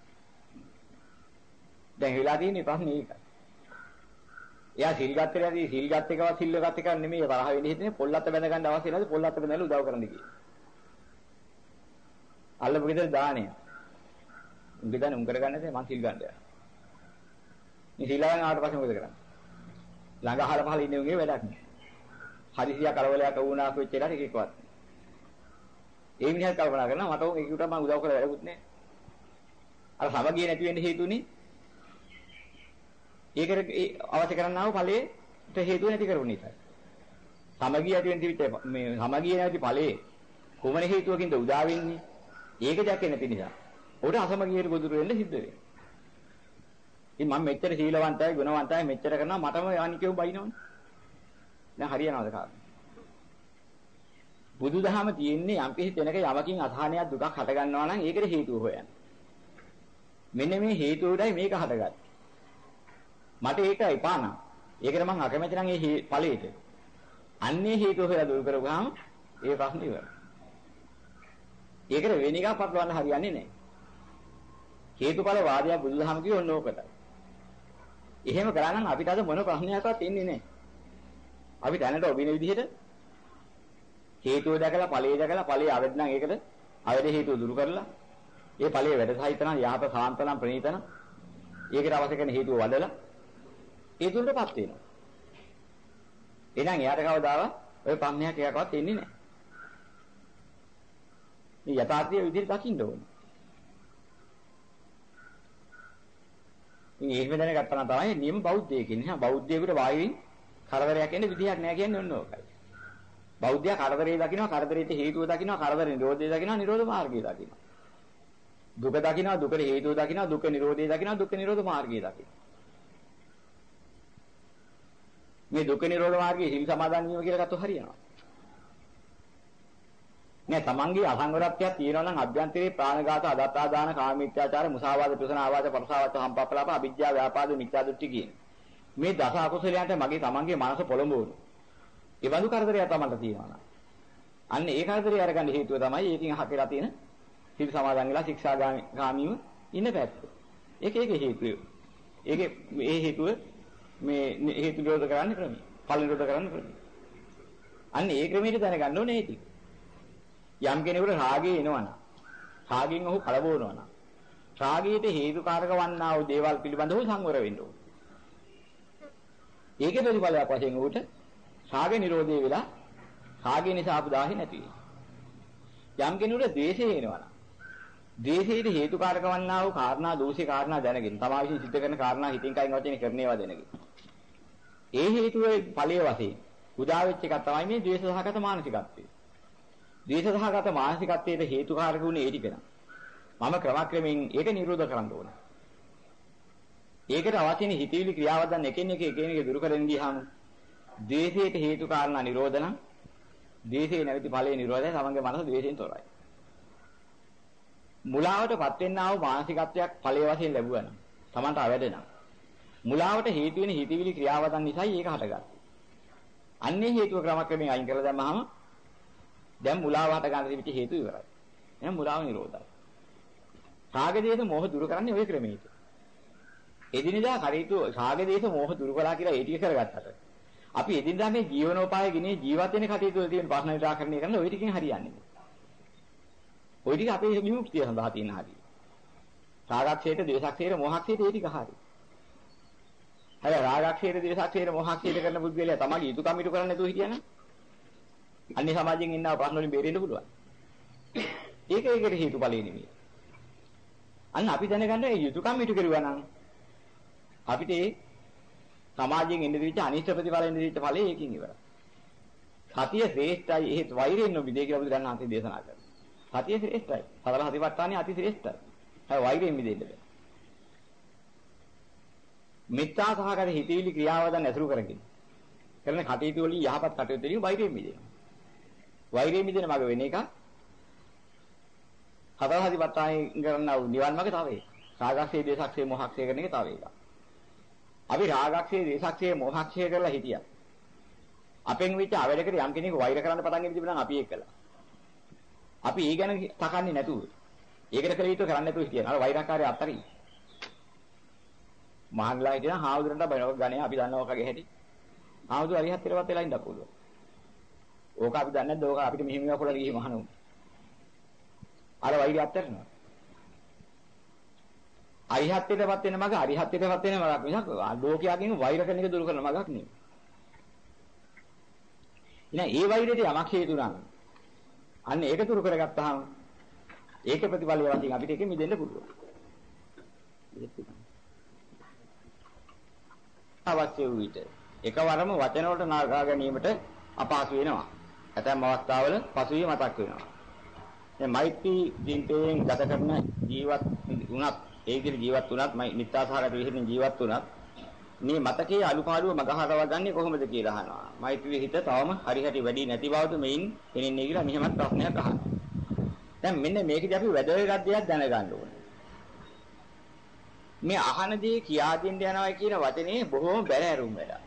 A: දැන් වෙලා තියෙන්නේ ප්‍රශ්නේ ඒකයි. එයා සිල් ගත්තේ නැති සිල් ගත් එකවත් සිල් ගත් එකක් නෙමෙයි තරහ වෙන්නේ හිටිනේ පොල් අත බැඳ ගන්න අවශ්‍ය නැති පොල් අත බැඳලා උදව් කරන්න කියේ. අල්ලපු ගෙදර දාණය. උන්ගේ දාන උන් කරගන්නේ මං සිල් ගන්න යනවා. මේ සීලාවෙන් ආවට පස්සේ මොකද කරන්නේ? ළඟ අහල පහල ඉන්න උගේ වැඩක් නෑ. හදිසිය කලවලයක් වුණා කොච්චර හරි එකක්වත්. ඒ මිනිහත් කල්පනා කරනවා මට ඒකට මම උදව් කරලා වැඩකුත් නෑ. අර සමගිය නැති වෙන්න හේතුනේ ඒකට අවශ්‍ය කරන්නා වූ ඵලයට හේතුව නැති කරුණ නිසා. සමගිය ඇති වෙන තිබිච්ච මේ සමගිය නැති ඵලයේ කුමන හේතුවකින්ද උදා වෙන්නේ? ඒක දැක්කේ නැති නිසා. උඩ අසමගියට ගොදුරු වෙන්න සිද්ධ වෙනවා. ඉතින් මම මෙච්චර සීලවන්තයි ගුණවන්තයි මෙච්චර කරනවා මටම අනිකෙව බයිනවනේ. දැන් හරියනවද කාටද? බුදුදහම තියෙන්නේ යම් කිසි තැනක යමකින් අසහනයක් දුකක් හට ගන්නවා නම් ඒකට හේතුව හොයන්න. මෙන්න මේ හේතුව උඩයි මේක හටගත්තේ. මට ඒක එපා නම් ඒකට මං අකමැති නම් ඒ ඵලයට. අන්නේ හේතුව හොයලා දුරු කරගාම ඒ ප්‍රශ්නේ ඉවරයි. ඒකට වෙන එකක් පටලවන්න හරියන්නේ නැහැ. හේතුඵල වාදය බුදුදහම කියෝන්නේ ඕකටයි. එහෙම කරා නම් අපිට අද මොන ප්‍රශ්නයක්වත් එන්නේ නැහැ. අපි දැනට ඔබින විදිහට හේතුව දැකලා ඵලයේ දැකලා ඵලයේ අවද නම් ඒකට අවද හේතුව දුරු කරලා ඒ ඵලයේ වැඩ සහිතනම් යහප සාන්තනම් ප්‍රණීතනම් ඒකට අවශ්‍ය කරන හේතුව වඩලා ඒ තුලටපත් වෙනවා. එහෙනම් එයාට කවදාවත් ඔය ප්‍රඥාවක් එකක්වත් එන්නේ නැහැ. මේ යථාර්ථය විදිහට දකින්න ඕනේ. ඉතින් එහෙම දැනගත්තා නම් තමයි නියම බෞද්ධයෙක් ඉන්නේ. බෞද්ධයෙකුට වායුවෙන් කරදරයක් එන්න විදිහක් නැහැ කියන්නේ ඔන්න ඕකයි. බෞද්ධයා කරදරේ දකින්නවා, කරදරේට හේතුව දකින්නවා, කරදර නිරෝධය දකින්නවා, නිරෝධ මාර්ගය දකින්නවා. දුක දකින්නවා, දුකට හේතුව දකින්නවා, දුක නිරෝධය දකින්නවා, දුක නිරෝධ මාර්ගය දකින්නවා. මේ දුක නිරෝධ මාර්ගයේ හිල් සමාදන් වීම කියලා ගත්තොත් හරියනවා. නෑ තමන්ගේ අසංවරත්වයක් තියෙනවා නම් අභ්‍යන්තරේ ප්‍රාණඝාත අදත්තා දාන කාමීත්‍යාචාර මුසාවාද ප්‍රසන ආවාද පරසාවත සම්පප්පලාප අවිජ්ජා ව්‍යාපාද මිත්‍යා දෘෂ්ටි කියන්නේ. මේ දස අකුසලයන්ට මගේ තමන්ගේ මනස පොළඹවුණු. ඒ බඳු කරදරයක් තමන්ට තියෙනවා. අන්න ඒ කරදරය අරගන්න හේතුව තමයි ඒකින් අහකලා තියෙන හිල් සමාදන් වෙලා ශික්ෂාගාමීව ඉන්න පැත්ත. ඒක ඒක හේතුව. ඒකේ මේ හේතුව මේ හේතු නිරෝධ කරන්න ක්‍රමය. ඵල නිරෝධ කරන්න ක්‍රමය. අන්න ඒ ක්‍රමයට දැනගන්න ඕනේ ඒ ටික. යම් කෙනෙකුට රාගය එනවනම් රාගයෙන් ඔහු කලබෝනවා නම් රාගයට හේතුකාරක වන්නා වූ දේවල් පිළිබඳව සංවර වෙන්න ඕනේ. ඒකේ ප්‍රතිඵලයක් වශයෙන් උට රාග නිරෝධය වෙලා රාගය නිසා ආපු දාහි නැති වෙනවා. යම් කෙනෙකුට ද්වේෂය එනවනම් ද්වේෂයට හේතුකාරක වන්නා වූ කාරණා දෝෂේ කාරණා දැනගෙන තමා විසින් සිද්ධ කරන කාරණා හිතින් කයින් වචනේ කරන ඒවා දැනගෙන. ඒ හේතුවේ ඵලයේ වශයෙන් උදා වෙච්ච එක තමයි මේ ද්වේෂ සහගත මානසිකත්වය. ද්වේෂ සහගත මානසිකත්වයට හේතුකාරක වුණේ ඒ ටික නම්. මම ක්‍රමක්‍රමයෙන් ඒක නිරෝධ කරන්න ඕන. ඒකට අවශ්‍යනේ හිතවිලි ක්‍රියාවදන් එකින් එක එකින් එක දුරු කරගෙන ගියාම ද්වේෂයට හේතු කාරණා නිරෝධ නම් ද්වේෂේ නැවති ඵලයේ නිරෝධය තමන්ගේ මනස ද්වේෂයෙන් තොරයි. මුලාවටපත් වෙන්නා වූ මානසිකත්වයක් ඵලයේ වශයෙන් ලැබුවා නම් තමන්ට අවැඩෙනවා. මුලාවට හේතු වෙන හිතවිලි ක්‍රියාවදන් නිසායි ඒක හටගත්තේ. අන්නේ හේතුව ක්‍රමක්‍රමයෙන් අයින් කරලා දැම්මහම දැන් මුලාව හට ගන්න තිබිච්ච හේතු ඉවරයි. එහෙනම් මුලාව නිරෝධයි. රාග දේශ මොහ දුරු කරන්නේ ওই ක්‍රමයට. එදිනෙදා කරීතු රාග දේශ මොහ දුරු කළා කියලා ඒ ටික කරගත්තට අපි එදිනදා මේ ජීවනෝපාය ගිනේ ජීවත් වෙන කටයුතු වල තියෙන ප්‍රශ්න විචාරණය කරන ওই ටිකෙන් හරියන්නේ නැහැ. ওই ටික අපේ විමුක්තිය සඳහා තියෙන හරිය. රාගක්ෂේත, ද්වේෂක්ෂේත, මොහක්ෂේත ඒ ටික හරිය. අය රාගක්ෂේත, ද්වේෂක්ෂේත, මොහක්ෂේත කරන පුද්ගලයා තමයි යුතුයකම් ඉටු කරන්නේ නැතුව හිටියනම් අන්නේ සමාජයෙන් ඉන්නව ප්‍රශ්න වලින් බේරෙන්න පුළුවන්. ඒක ඒකට හේතුඵලෙ නෙමෙයි. අන්න අපි දැනගන්න ඒ යුතුයකම් ඉටු කරුවා නම් අපිට ඒ සමාජයෙන් එන්න දෙවිච්ච අනිෂ්ට ප්‍රතිඵල එන්න දෙවිච්ච ඵලෙ ඒකින් ඉවරයි. සතිය ශ්‍රේෂ්ඨයි එහෙත් වෛරයෙන් නොබිදේ කියලා බුදුරණන් අන්ති දේශනා කරනවා. සතිය ශ්‍රේෂ්ඨයි. සතර සතිපට්ඨානෙ අති ශ්‍රේෂ්ඨයි. හැබැයි වෛරයෙන් මිදෙන්න බෑ. මෙත්තා සහගත හිතවිලි ක්‍රියාවදන් ඇසුරු කරගෙන කරන කටයුතු වලින් යහපත් කටයුතු වලින් වෛරයෙන් මිදෙනවා. වෛරයෙන් මිදෙන මඟ වෙන එක හතර සතිපට්ඨානෙ කරන නිවන් මාර්ගය තව ඒක. රාගක්ෂේ, දේශක්ෂේ, මොහක්ෂේ කරන එක තව එකක්. අපි රාගක්ෂේ, දේශක්ෂේ, මොහක්ෂේ කරලා හිටියා. අපෙන් විච අවැඩකට යම් කෙනෙක් වෛර කරන්න පටන් ගෙන තිබුණා නම් අපි ඒක කළා. අපි ඒ ගැන තකන්නේ නැතුව ඒකට කළ යුතු කරන්නේ නැතුව හිටියා. අර වෛරකාරය අත්තරි. මහන්ලා හිටියා හාමුදුරන්ට බයව ගණේ අපි දන්නවා වගේ හැටි. හාමුදුර අරිහත් තරවත් වෙලා ඉඳලා පුළුවන්. ඕක අපි දන්නේ නැද්ද? ඕක අපිට මෙහෙම මේවා කොල්ල ගිහින් මහණු. අර වෛරය අත්තරනවා. අරිහත්ත්වයටපත් වෙන මග අරිහත්ත්වයටපත් වෙන මගක් මිසක් ලෝකයාගෙන් වෛර කරන එක දුරු කරන මගක් නෙවෙයි. ඉතින් ඒ වෛරයට යමක් හේතු නම් අන්න ඒක දුරු කරගත්තාම ඒක ප්‍රතිඵල වශයෙන් අපිට ඒක මිදෙන්න පුළුවන්. අවශ්‍ය වූ විට එකවරම වචන වලට නාගා ගැනීමට අපහසු වෙනවා. ඇතැම් අවස්ථාවල පසුවිය මතක් වෙනවා. දැන් මෛත්‍රී ජීවිතයෙන් ගත කරන ජීවත් වුණත් ඒ විදිහට ජීවත් වුණත් නිත්‍යාසහගත විදිහට ජීවත් වුණත් මේ මතකයේ අලුපාඩුව මගහරව ගන්නේ කොහොමද කියලා අහනවා. මෛත්‍රී හිත තවම හරිහැටි වැඩි නැති බවද මෙයින් එනින්නේ කියලා මෙහෙමත් ප්‍රශ්නයක් අහනවා. දැන් මෙන්න මේකදී අපි වැදගත් දෙයක් දැනගන්න ඕනේ. මේ අහන දේ කියා දෙන්න යනවා කියන වචනේ බොහොම බැලෑරුම් වැඩක්.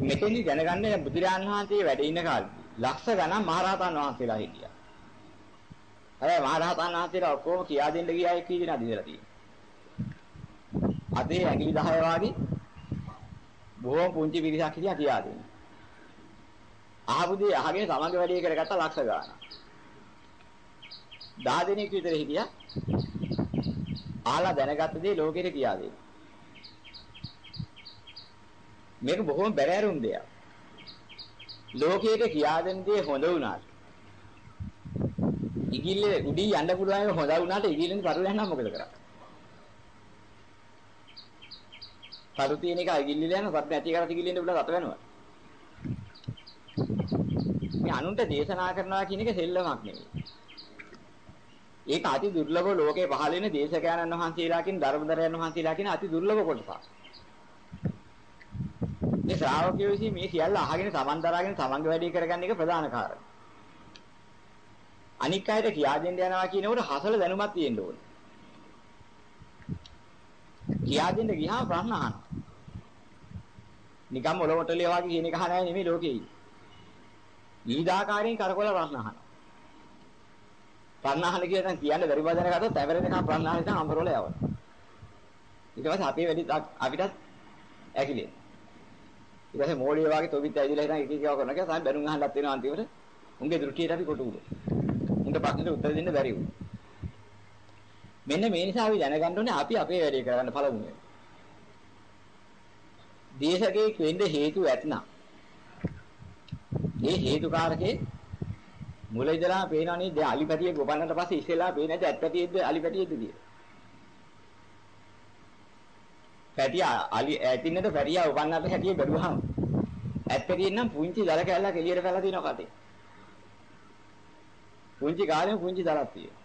A: මෙතෙන්දි දැනගන්න බුදුරජාණන් වහන්සේ වැඩ ඉන්න කාලේ ලක්ෂ ගණන් මහරහතන් වහන්සේලා හිටියා. හැබැයි මහරහතන් වහන්සේලා ඔක්කොම කියා දෙන්න ගියා එක්ක ඉඳලා දිදලා තියෙනවා. අතේ ඇඟිලි 10 වාගේ බොහොම පුංචි පිරිසක් හිටියා කියා දෙන්නේ. අහපු දේ අහගෙන තමන්ගේ වැඩේ කරගත්ත ලක්ෂ ගාණක්. 10 දෙනෙක් විතර හිටියා. අහලා දැනගත්ත දේ ලෝකෙට කියා දෙන්න. මේක බොහොම බැරෑරුම් දෙයක්. ලෝකයට කියා දෙන දේ හොඳ වුණාට ඉගිල්ල උඩින් යන්න පුළුවන් එක හොඳ වුණාට ඉගිල්ලෙන් පරිලෙන් නම් මොකද කරන්නේ? කරු තියෙන එක ඉගිල්ලිලා යන සත් නැති කරලා ඉගිල්ලෙන් උඩ රට වෙනවා. මේ අනුන්ට දේශනා කරනවා කියන එක සෙල්ලමක් නෙවෙයි. ඒක අති දුර්ලභ ලෝකේ පහළ වෙන දේශකයන්න් වහන්සේලා කියන ධර්මදරයන් වහන්සේලා කියන අති දුර්ලභ කොටසක්. මේ ශ්‍රාවකයෝ විසින් මේ සියල්ල අහගෙන සමන් දරාගෙන තමන්ගේ වැඩේ කරගන්න එක ප්‍රධාන කාරණා. අනික් අයට කියා දෙන්න යනවා කියනකොට හසල දැනුමක් තියෙන්න ඕනේ. කියා දෙන්න ගියාම ප්‍රශ්න අහනවා. නිකම් ඔලොමටලිය වගේ කියන එක අහන්නේ නෙමෙයි ලෝකේ ඉන්නේ. විවිධාකාරයෙන් කරකොල ප්‍රශ්න අහනවා. ප්‍රශ්න අහන කියලා දැන් කියන්න බැරි බව දැනගත්තොත් ඇවරෙන එක ප්‍රශ්න අහන නිසා අඹරවල යවනවා. ඊට පස්සේ අපේ වැඩි අපිටත් ඇකිලෙන. ඊට පස්සේ මෝඩිය වගේ තොවිත් ඇවිදලා ඉතින් එක එක ඒවා කරනවා කියලා තමයි බැනුම් අහන්නත් වෙනවා අන්තිමට. උන්ගේ දෘෂ්ටියට අපි කොට උඩ. උන්ට ප්‍රශ්නෙට උත්තර දෙන්න බැරි වුණා. මෙන්න මේ නිසා අපි දැනගන්න ඕනේ අපි අපේ වැඩේ කරගන්න පළමුවෙන්. දේශකෙක් වෙන්න හේතු ඇතනම් මේ හේතුකාරකේ මුල ඉඳලා පේනවනේ දැන් අලිපැටිය ගොපන්නට පස්සේ ඉස්සෙල්ලා පේන්නේ නැද්ද ඇත්පැටියෙද්ද අලිපැටියෙද්ද කියලා. පැටිය අලි ඇතින්නද පැටියා උපන්නට හැටිය බැලුවාම ඇත්පැටියෙන් නම් පුංචි දල කැල්ලක් එළියට පැනලා තියෙනවා කටේ. පුංචි කාලෙම පුංචි දලක් තියෙනවා.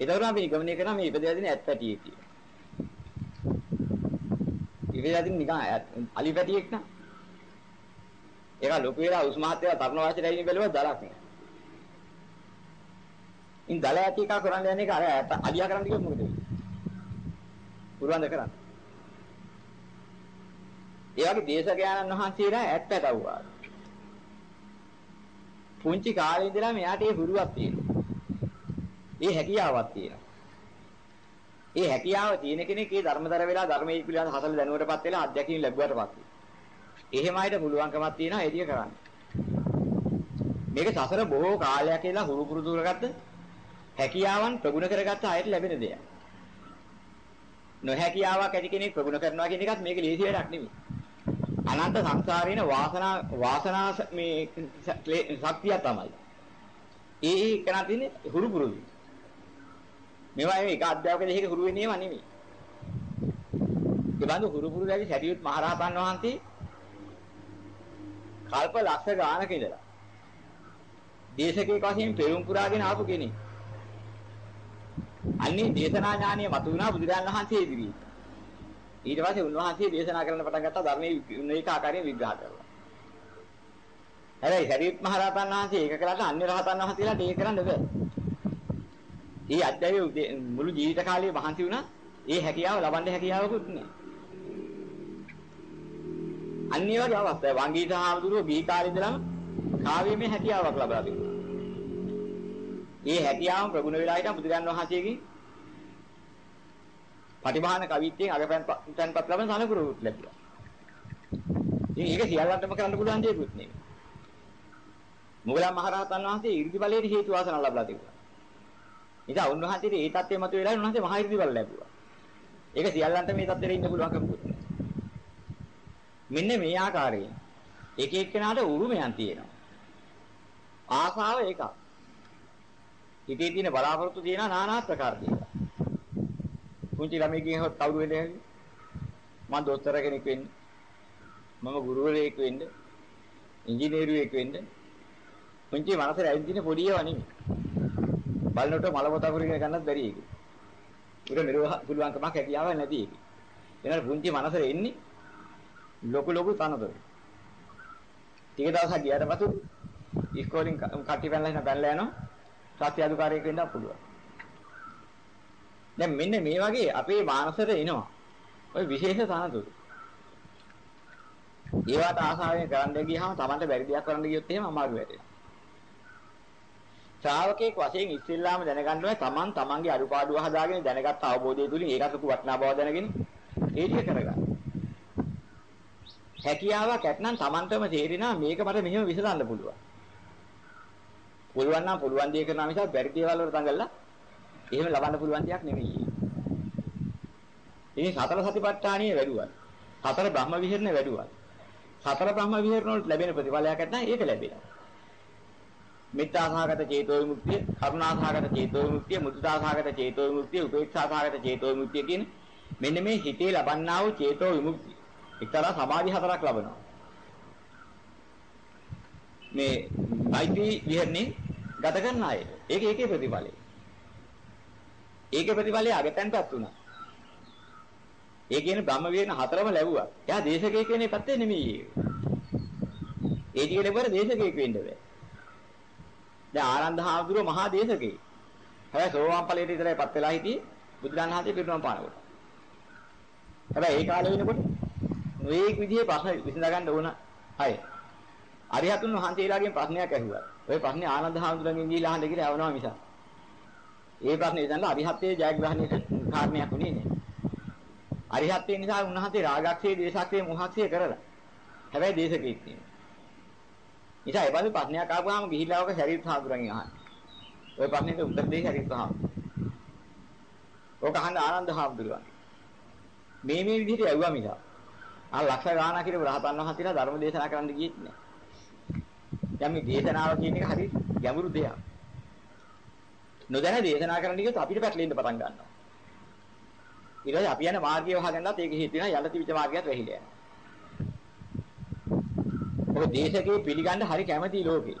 A: ඒතකොට අපි නිගමනය කරනවා මේ ඉපදලා තියෙන ඇත්පැටියෙක් කියලා. ඉපදලා තියෙන නිකන් අලි පැටියෙක් නා. ඒක ලොකු වෙලා උස් මහත් වෙලා තරුණ වයසට ඇවිත් බැලුවා දලක් නේ. ඉන් දල ඇති එක කරන්න යන්නේ අර අලියා කරන්න කිව්වොත් මොකද වෙන්නේ? පුරවන්ද කරන්නේ. ඒ වගේ දේශකයන්න් වහන්සේලා ඇත්ත දවුවා. පුංචි කාලේ ඉඳලා මෙයාට ඒ හුරුවක් තියෙනවා. ඒ හැකියාවක් තියෙනවා. ඒ හැකියාව තියෙන කෙනෙක් ඒ ධර්මදර වෙලා ධර්මයේ පිළිබඳ හසල දැනුවටපත් වෙලා අධ්‍යක්ෂින් ලැබුවට පස්සේ. එහෙම අයට පුළුවන්කමක් තියෙනවා ඒ ටික කරන්න. මේක සසර බොහෝ කාලයක් ඉඳලා හුරු පුරුදු කරගත්ත හැකියාවන් ප්‍රගුණ කරගත්ත අයට ලැබෙන දෙයක්. නොහැකියාවක් ඇති කෙනෙක් ප්‍රගුණ කරනවා කියන එකත් මේක ලේසි වැඩක් නෙමෙයි. අනන්ත සංසාරේන වාසනා වාසනා මේ ශක්තිය තමයි. ඒ ඒ කරා තියෙන්නේ හුරු පුරුදු. මේවා එක අධ්‍යාපක දෙකක හුරු වෙන්නේම නෙමෙයි. ඒ බඳු හුරු පුරුදු ඇති සැරියුත් මහරහතන් වහන්සේ කල්ප ලක්ෂ ගානක ඉඳලා දේශකෙක් වශයෙන් පෙරුම් පුරාගෙන ආපු කෙනෙක්. අන්නේ දේශනා ඥානිය මතුවුණා බුදුරජාණන් වහන්සේ ඉදිරියේ. ඊට පස්සේ උන්වහන්සේ දේශනා කරන්න පටන් ගත්තා ධර්මයේ මේක ආකාරයෙන් විග්‍රහ කරලා. හැබැයි හරිත් මහ රහතන් වහන්සේ ඒක කළාට අන්‍ය රහතන් වහන්සේලාට ඒක කරන්න බෑ. ඒ අධ්‍යය මුළු ජීවිත කාලයේ මහන්සි වුණා ඒ හැකියාව ලබන්න හැකියාවකුත් නෑ. අන්නේ වගේ අවස්ථාවක් වංගීත හාමුදුරුවෝ බී කාලේ ඉඳලම කාව්‍යමය හැකියාවක් ලබා දුන්නා. ඒ හැකියාව ප්‍රගුණ වෙලා හිටන් බුදුරජාන් වහන්සේගේ පටිභාන කවිත්වයෙන් අගපැන්පත් ලැබෙන සනකුරුත් ලැබුණා. ඉතින් ඒක සියල්ලන්ටම කරන්න පුළුවන් දෙයක්ුත් නෙමෙයි. මොගලන් මහරහතන් වහන්සේ 이르දි බලයේ හේතු වාසනා ලැබලා තිබුණා. ඉතින් උන්වහන්සේට ඒ தත්ත්වය මත වෙලා උන්වහන්සේ මහා 이르දි බල ලැබුවා. ඒක සියල්ලන්ට මේ தත්ත්වෙට ඉන්න පුළුවන්කම දුන්නා. මෙන්න මේ ආකාරයෙන් එක එක්කෙනාට උරුමයන් තියෙනවා. ආසාව එකක්. හිතේ තියෙන බලාපොරොත්තු තියෙන নানা ආකාර දේවල්. පුංචි ළමයිගෙන් හොත් කවුරු වෙන්නේ? මම දොස්තර කෙනෙක් වෙන්න. මම ගුරුවරයෙක් වෙන්න. ඉංජිනේරුවෙක් වෙන්න. පුංචි මනසේ ඇවිදින පොඩි ඒවා නෙමෙයි. බලනකොට මල පොත අකුරින් ගන්නත් බැරි එක. ඒක මෙරව පුළුවන්කමක් හැකියාවක් නැති එක. එනකොට පුංචි මනසේ එන්නේ ලොකු ලොකු තනතොර. ටික දවසක් ගියාට පසු ඉස්කෝලෙන් කට්ටි පැනලා ඉන්න පැනලා යනවා සත්‍ය අධිකාරියෙක් වෙන්න පුළුවන්. දැන් මෙන්න මේ වගේ අපේ මානසයට එනවා. ওই විශේෂ තනතුරු. ඒවට ආසාවෙන් කරන්න ගියාම Tamanට බැරි දෙයක් කරන්න ගියොත් එහෙම අමාරු වැටෙනවා. ශ්‍රාවකෙක් වශයෙන් ඉස්සෙල්ලාම දැනගන්න ඕනේ Taman Tamanගේ අඩුපාඩුව හදාගෙන දැනගත් අවබෝධය තුලින් ඒකට ලොකු වටිනා බව දැනගෙන ඒ ටික කරගන්න. හැකියාවක් ඇත්නම් Tamanටම තේරෙනවා මේක මට මෙහෙම විසඳන්න පුළුවන්. පුළුවන් නම් පුළුවන් දේ කරනවා මිසක් බැරි දේවල් වලට දඟලලා එහෙම ලබන්න පුළුවන් දෙයක් නෙමෙයි. ඉතින් සතර සතිපට්ඨානිය වැඩුවා. සතර බ්‍රහ්ම විහරණ වැඩුවා. සතර බ්‍රහ්ම විහරණ වලට ලැබෙන ප්‍රතිඵලයක් නැත්නම් ඒක ලැබෙනවා. මෙත්තාසහගත චේතෝ විමුක්තිය, කරුණාසහගත චේතෝ විමුක්තිය, මුදිතාසහගත චේතෝ විමුක්තිය, උපේක්ෂාසහගත චේතෝ විමුක්තිය කියන මෙන්න මේ හිතේ ලබන්නා වූ චේතෝ විමුක්තිය. එක්තරා සමාධි හතරක් ලබනවා. මේ මෛත්‍රී විහරණේ ගත කරන අය. ඒක ඒකේ ප්‍රතිඵලය. ඒකේ ප්‍රතිඵලය අගතැන්පත් වුණා. ඒ කියන්නේ බ්‍රහ්ම විහරණ හතරම ලැබුවා. එයා දේශකයෙක් වෙන්නේ පැත්තේ නෙමෙයි. ඒ ටික ලැබුවා දේශකයෙක් වෙන්න බෑ. දැන් ආනන්ද හාමුදුරුවෝ මහා දේශකයෙක්. හැබැයි සෝවාන් ඵලයට විතරයිපත් වෙලා හිටියේ බුදුරණන් වහන්සේ පිරිනොම් පානකොට. හැබැයි ඒ කාලේ වෙනකොට මේක විදිහේ ප්‍රශ්න විසඳ ගන්න ඕන අය. අරිහතුන් වහන්සේලාගෙන් ප්‍රශ්නයක් ඇහුවා. ওই ප්‍රශ්නේ ආනන්ද හාමුදුරන්ගෙන් ගිහිල්ලා අහන්න කියලා යවනවා මිසක්. ඒ ප්‍රශ්නේ ඉතින් අරිහත්යේ ජයග්‍රහණයට කාරණයක් උනේ නෑ. අරිහත්යේ නිසා උන්වහන්සේ රාගක්ෂේ, දේශක්ෂේ, මොහක්ෂේ කරලා. හැබැයි දේශකෙක් නෙමෙයි. නිසා ඒ බඳු ප්‍රශ්නයක් ආවම ගිහිල්ලා ඔක ශරීර හාමුදුරන්ගෙන් අහන්න. ওই ප්‍රශ්නෙට උත්තර දෙයි ශරීර හාමුදුරුවෝ. ඔක අහන්න ආනන්ද හාමුදුරුවන්. මේ මේ විදිහට ඇව්වා මිසක්. ආ ලක්ෂ ගාණක් කියලා රහතන් වහන්සේලා ධර්ම දේශනා කරන්න ගියෙත් නෑ. දැන් මේ දේශනාව කියන එක හරි ගැඹුරු දෙයක්. නොදැන දේශනා කරන්න ගියොත් අපිට පැටලෙන්න පටන් ගන්නවා. ඊට පස්සේ අපි යන මාර්ගය වහගන්නත් ඒක හේතු වෙනවා යල්ල තිබිච්ච මාර්ගයත් වැහිලා යනවා. ඔක දේශකේ පිළිගන්න හරි කැමැති ලෝකේ.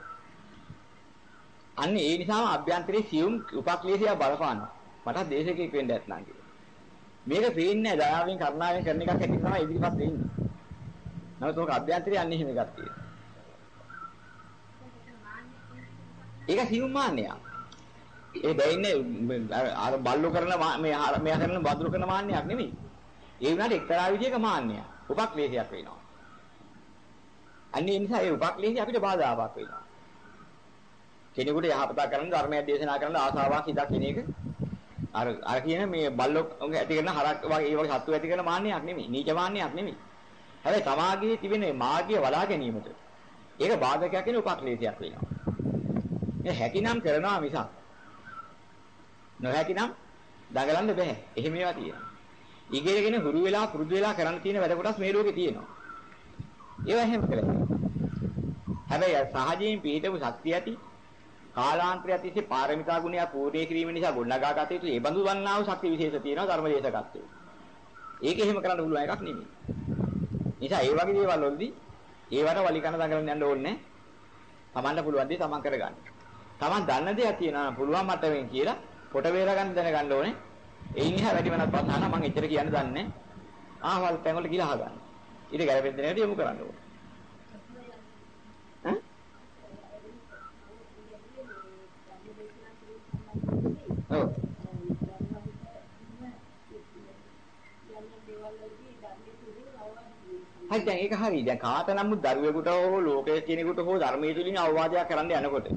A: අන්න ඒ නිසාම අභ්‍යන්තරයේ සියුම් උපක්ලේශය බලපානවා. මට දේශකෙක් වෙන්න ඇත්නම් කියලා. මේක පේන්නේ දයාවෙන් කරුණාවෙන් කරන එකක් ඇති තමයි ඉදිරිපත් වෙන්නේ. නමුත් ඔක අභ්‍යන්තරයේ අන්නේ හිම එකක් තියෙනවා. ඒක සියුම් මාන්නයක්. ඒ බැින්නේ අර බල්ලෝ කරන මේ මෙයා කරන බඳුරු කරන මාන්නයක් නෙමෙයි. ඒ වුණාට එක්තරා විදිහක මාන්නයක්. උපක්ලේශයක් වෙනවා. අන්න ඒ නිසා ඒ උපක්ලේශي අපිට බාධාවක් වෙනවා. කෙනෙකුට යහපත කරන්න ධර්මය දේශනා කරන්න ආසාවක් හිතක් කෙන එක අර අර කියන මේ බල්ලෝ ඇති කරන හරක් වගේ ඒ වගේ සත්තු ඇති කරන මාන්නයක් නෙමෙයි. නීච මාන්නයක් නෙමෙයි. හැබැයි තමාගේ තිබෙන මාර්ගය වලා ගැනීමට ඒක බාධකයක් වෙන උපක්ලේශයක් වෙනවා. ඒ හැකිනම් කරනවා මිසක් නොහැකිනම් දඟලන්න බෑ. එහෙම ඒවා තියෙනවා. ඉගෙනගෙන හුරු වෙලා පුරුදු වෙලා කරන්න තියෙන වැඩ කොටස් මේ ලෝකේ තියෙනවා. ඒවා එහෙම කරලා. හැබැයි සහජයෙන් පිළිතපු ශක්තිය ඇති කාලාන්තරය තිස්සේ පාරමිතා ගුණය පූර්ණේ කිරීම නිසා ගොඩනගා ගත යුතු ඒ බඳු වන්නා වූ ශක්ති විශේෂ තියෙනවා ධර්මදේශකත්වයේ. ඒක එහෙම කරන්න පුළුවන් එකක් නෙමෙයි. නිසා ඒ වගේ දේවල් වලදී ඒවට වලිකන දඟලන්න යන්න ඕනේ තමන්ට පුළුවන් දේ තමන් කරගන්න. තමන් දන්න දෙයක් තියෙනවා පුළුවන් මට්ටමින් කියලා කොට වේලා ගන්න දැනගන්න ඕනේ. එයින් එහා වැඩි වෙනත් ප්‍රශ්න මම එච්චර කියන්න දන්නේ. ආවල් තැන් වල ගිහලා අහගන්න. ඊට ගැලපෙන්න දෙනකොට යොමු කරන්න ඕනේ. ඈ? ඔව්. හරි දැන් ඒක හරි. දැන් කාට නමුත් දරුවෙකුට හෝ ලෝකයේ කෙනෙකුට හෝ ධර්මයේ තුලින් අවවාදයක් කරන්න යනකොට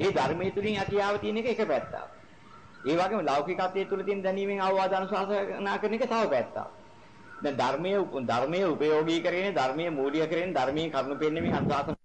A: ඒ ධර්මයේ තුලින් ඇතියාව තියෙන එක එක පැත්තක්. ඒ වගේම ලෞකිකත්වයේ තුල තියෙන දැනීමෙන් අවවාද අනුශාසනා කරන එක තව පැත්තක්. දැන් ධර්මයේ ධර්මයේ උපයෝගී කරගෙන ධර්මයේ මූලික කරගෙන ධර්මයේ කරුණු පෙන්වීමෙන් අනුශාසන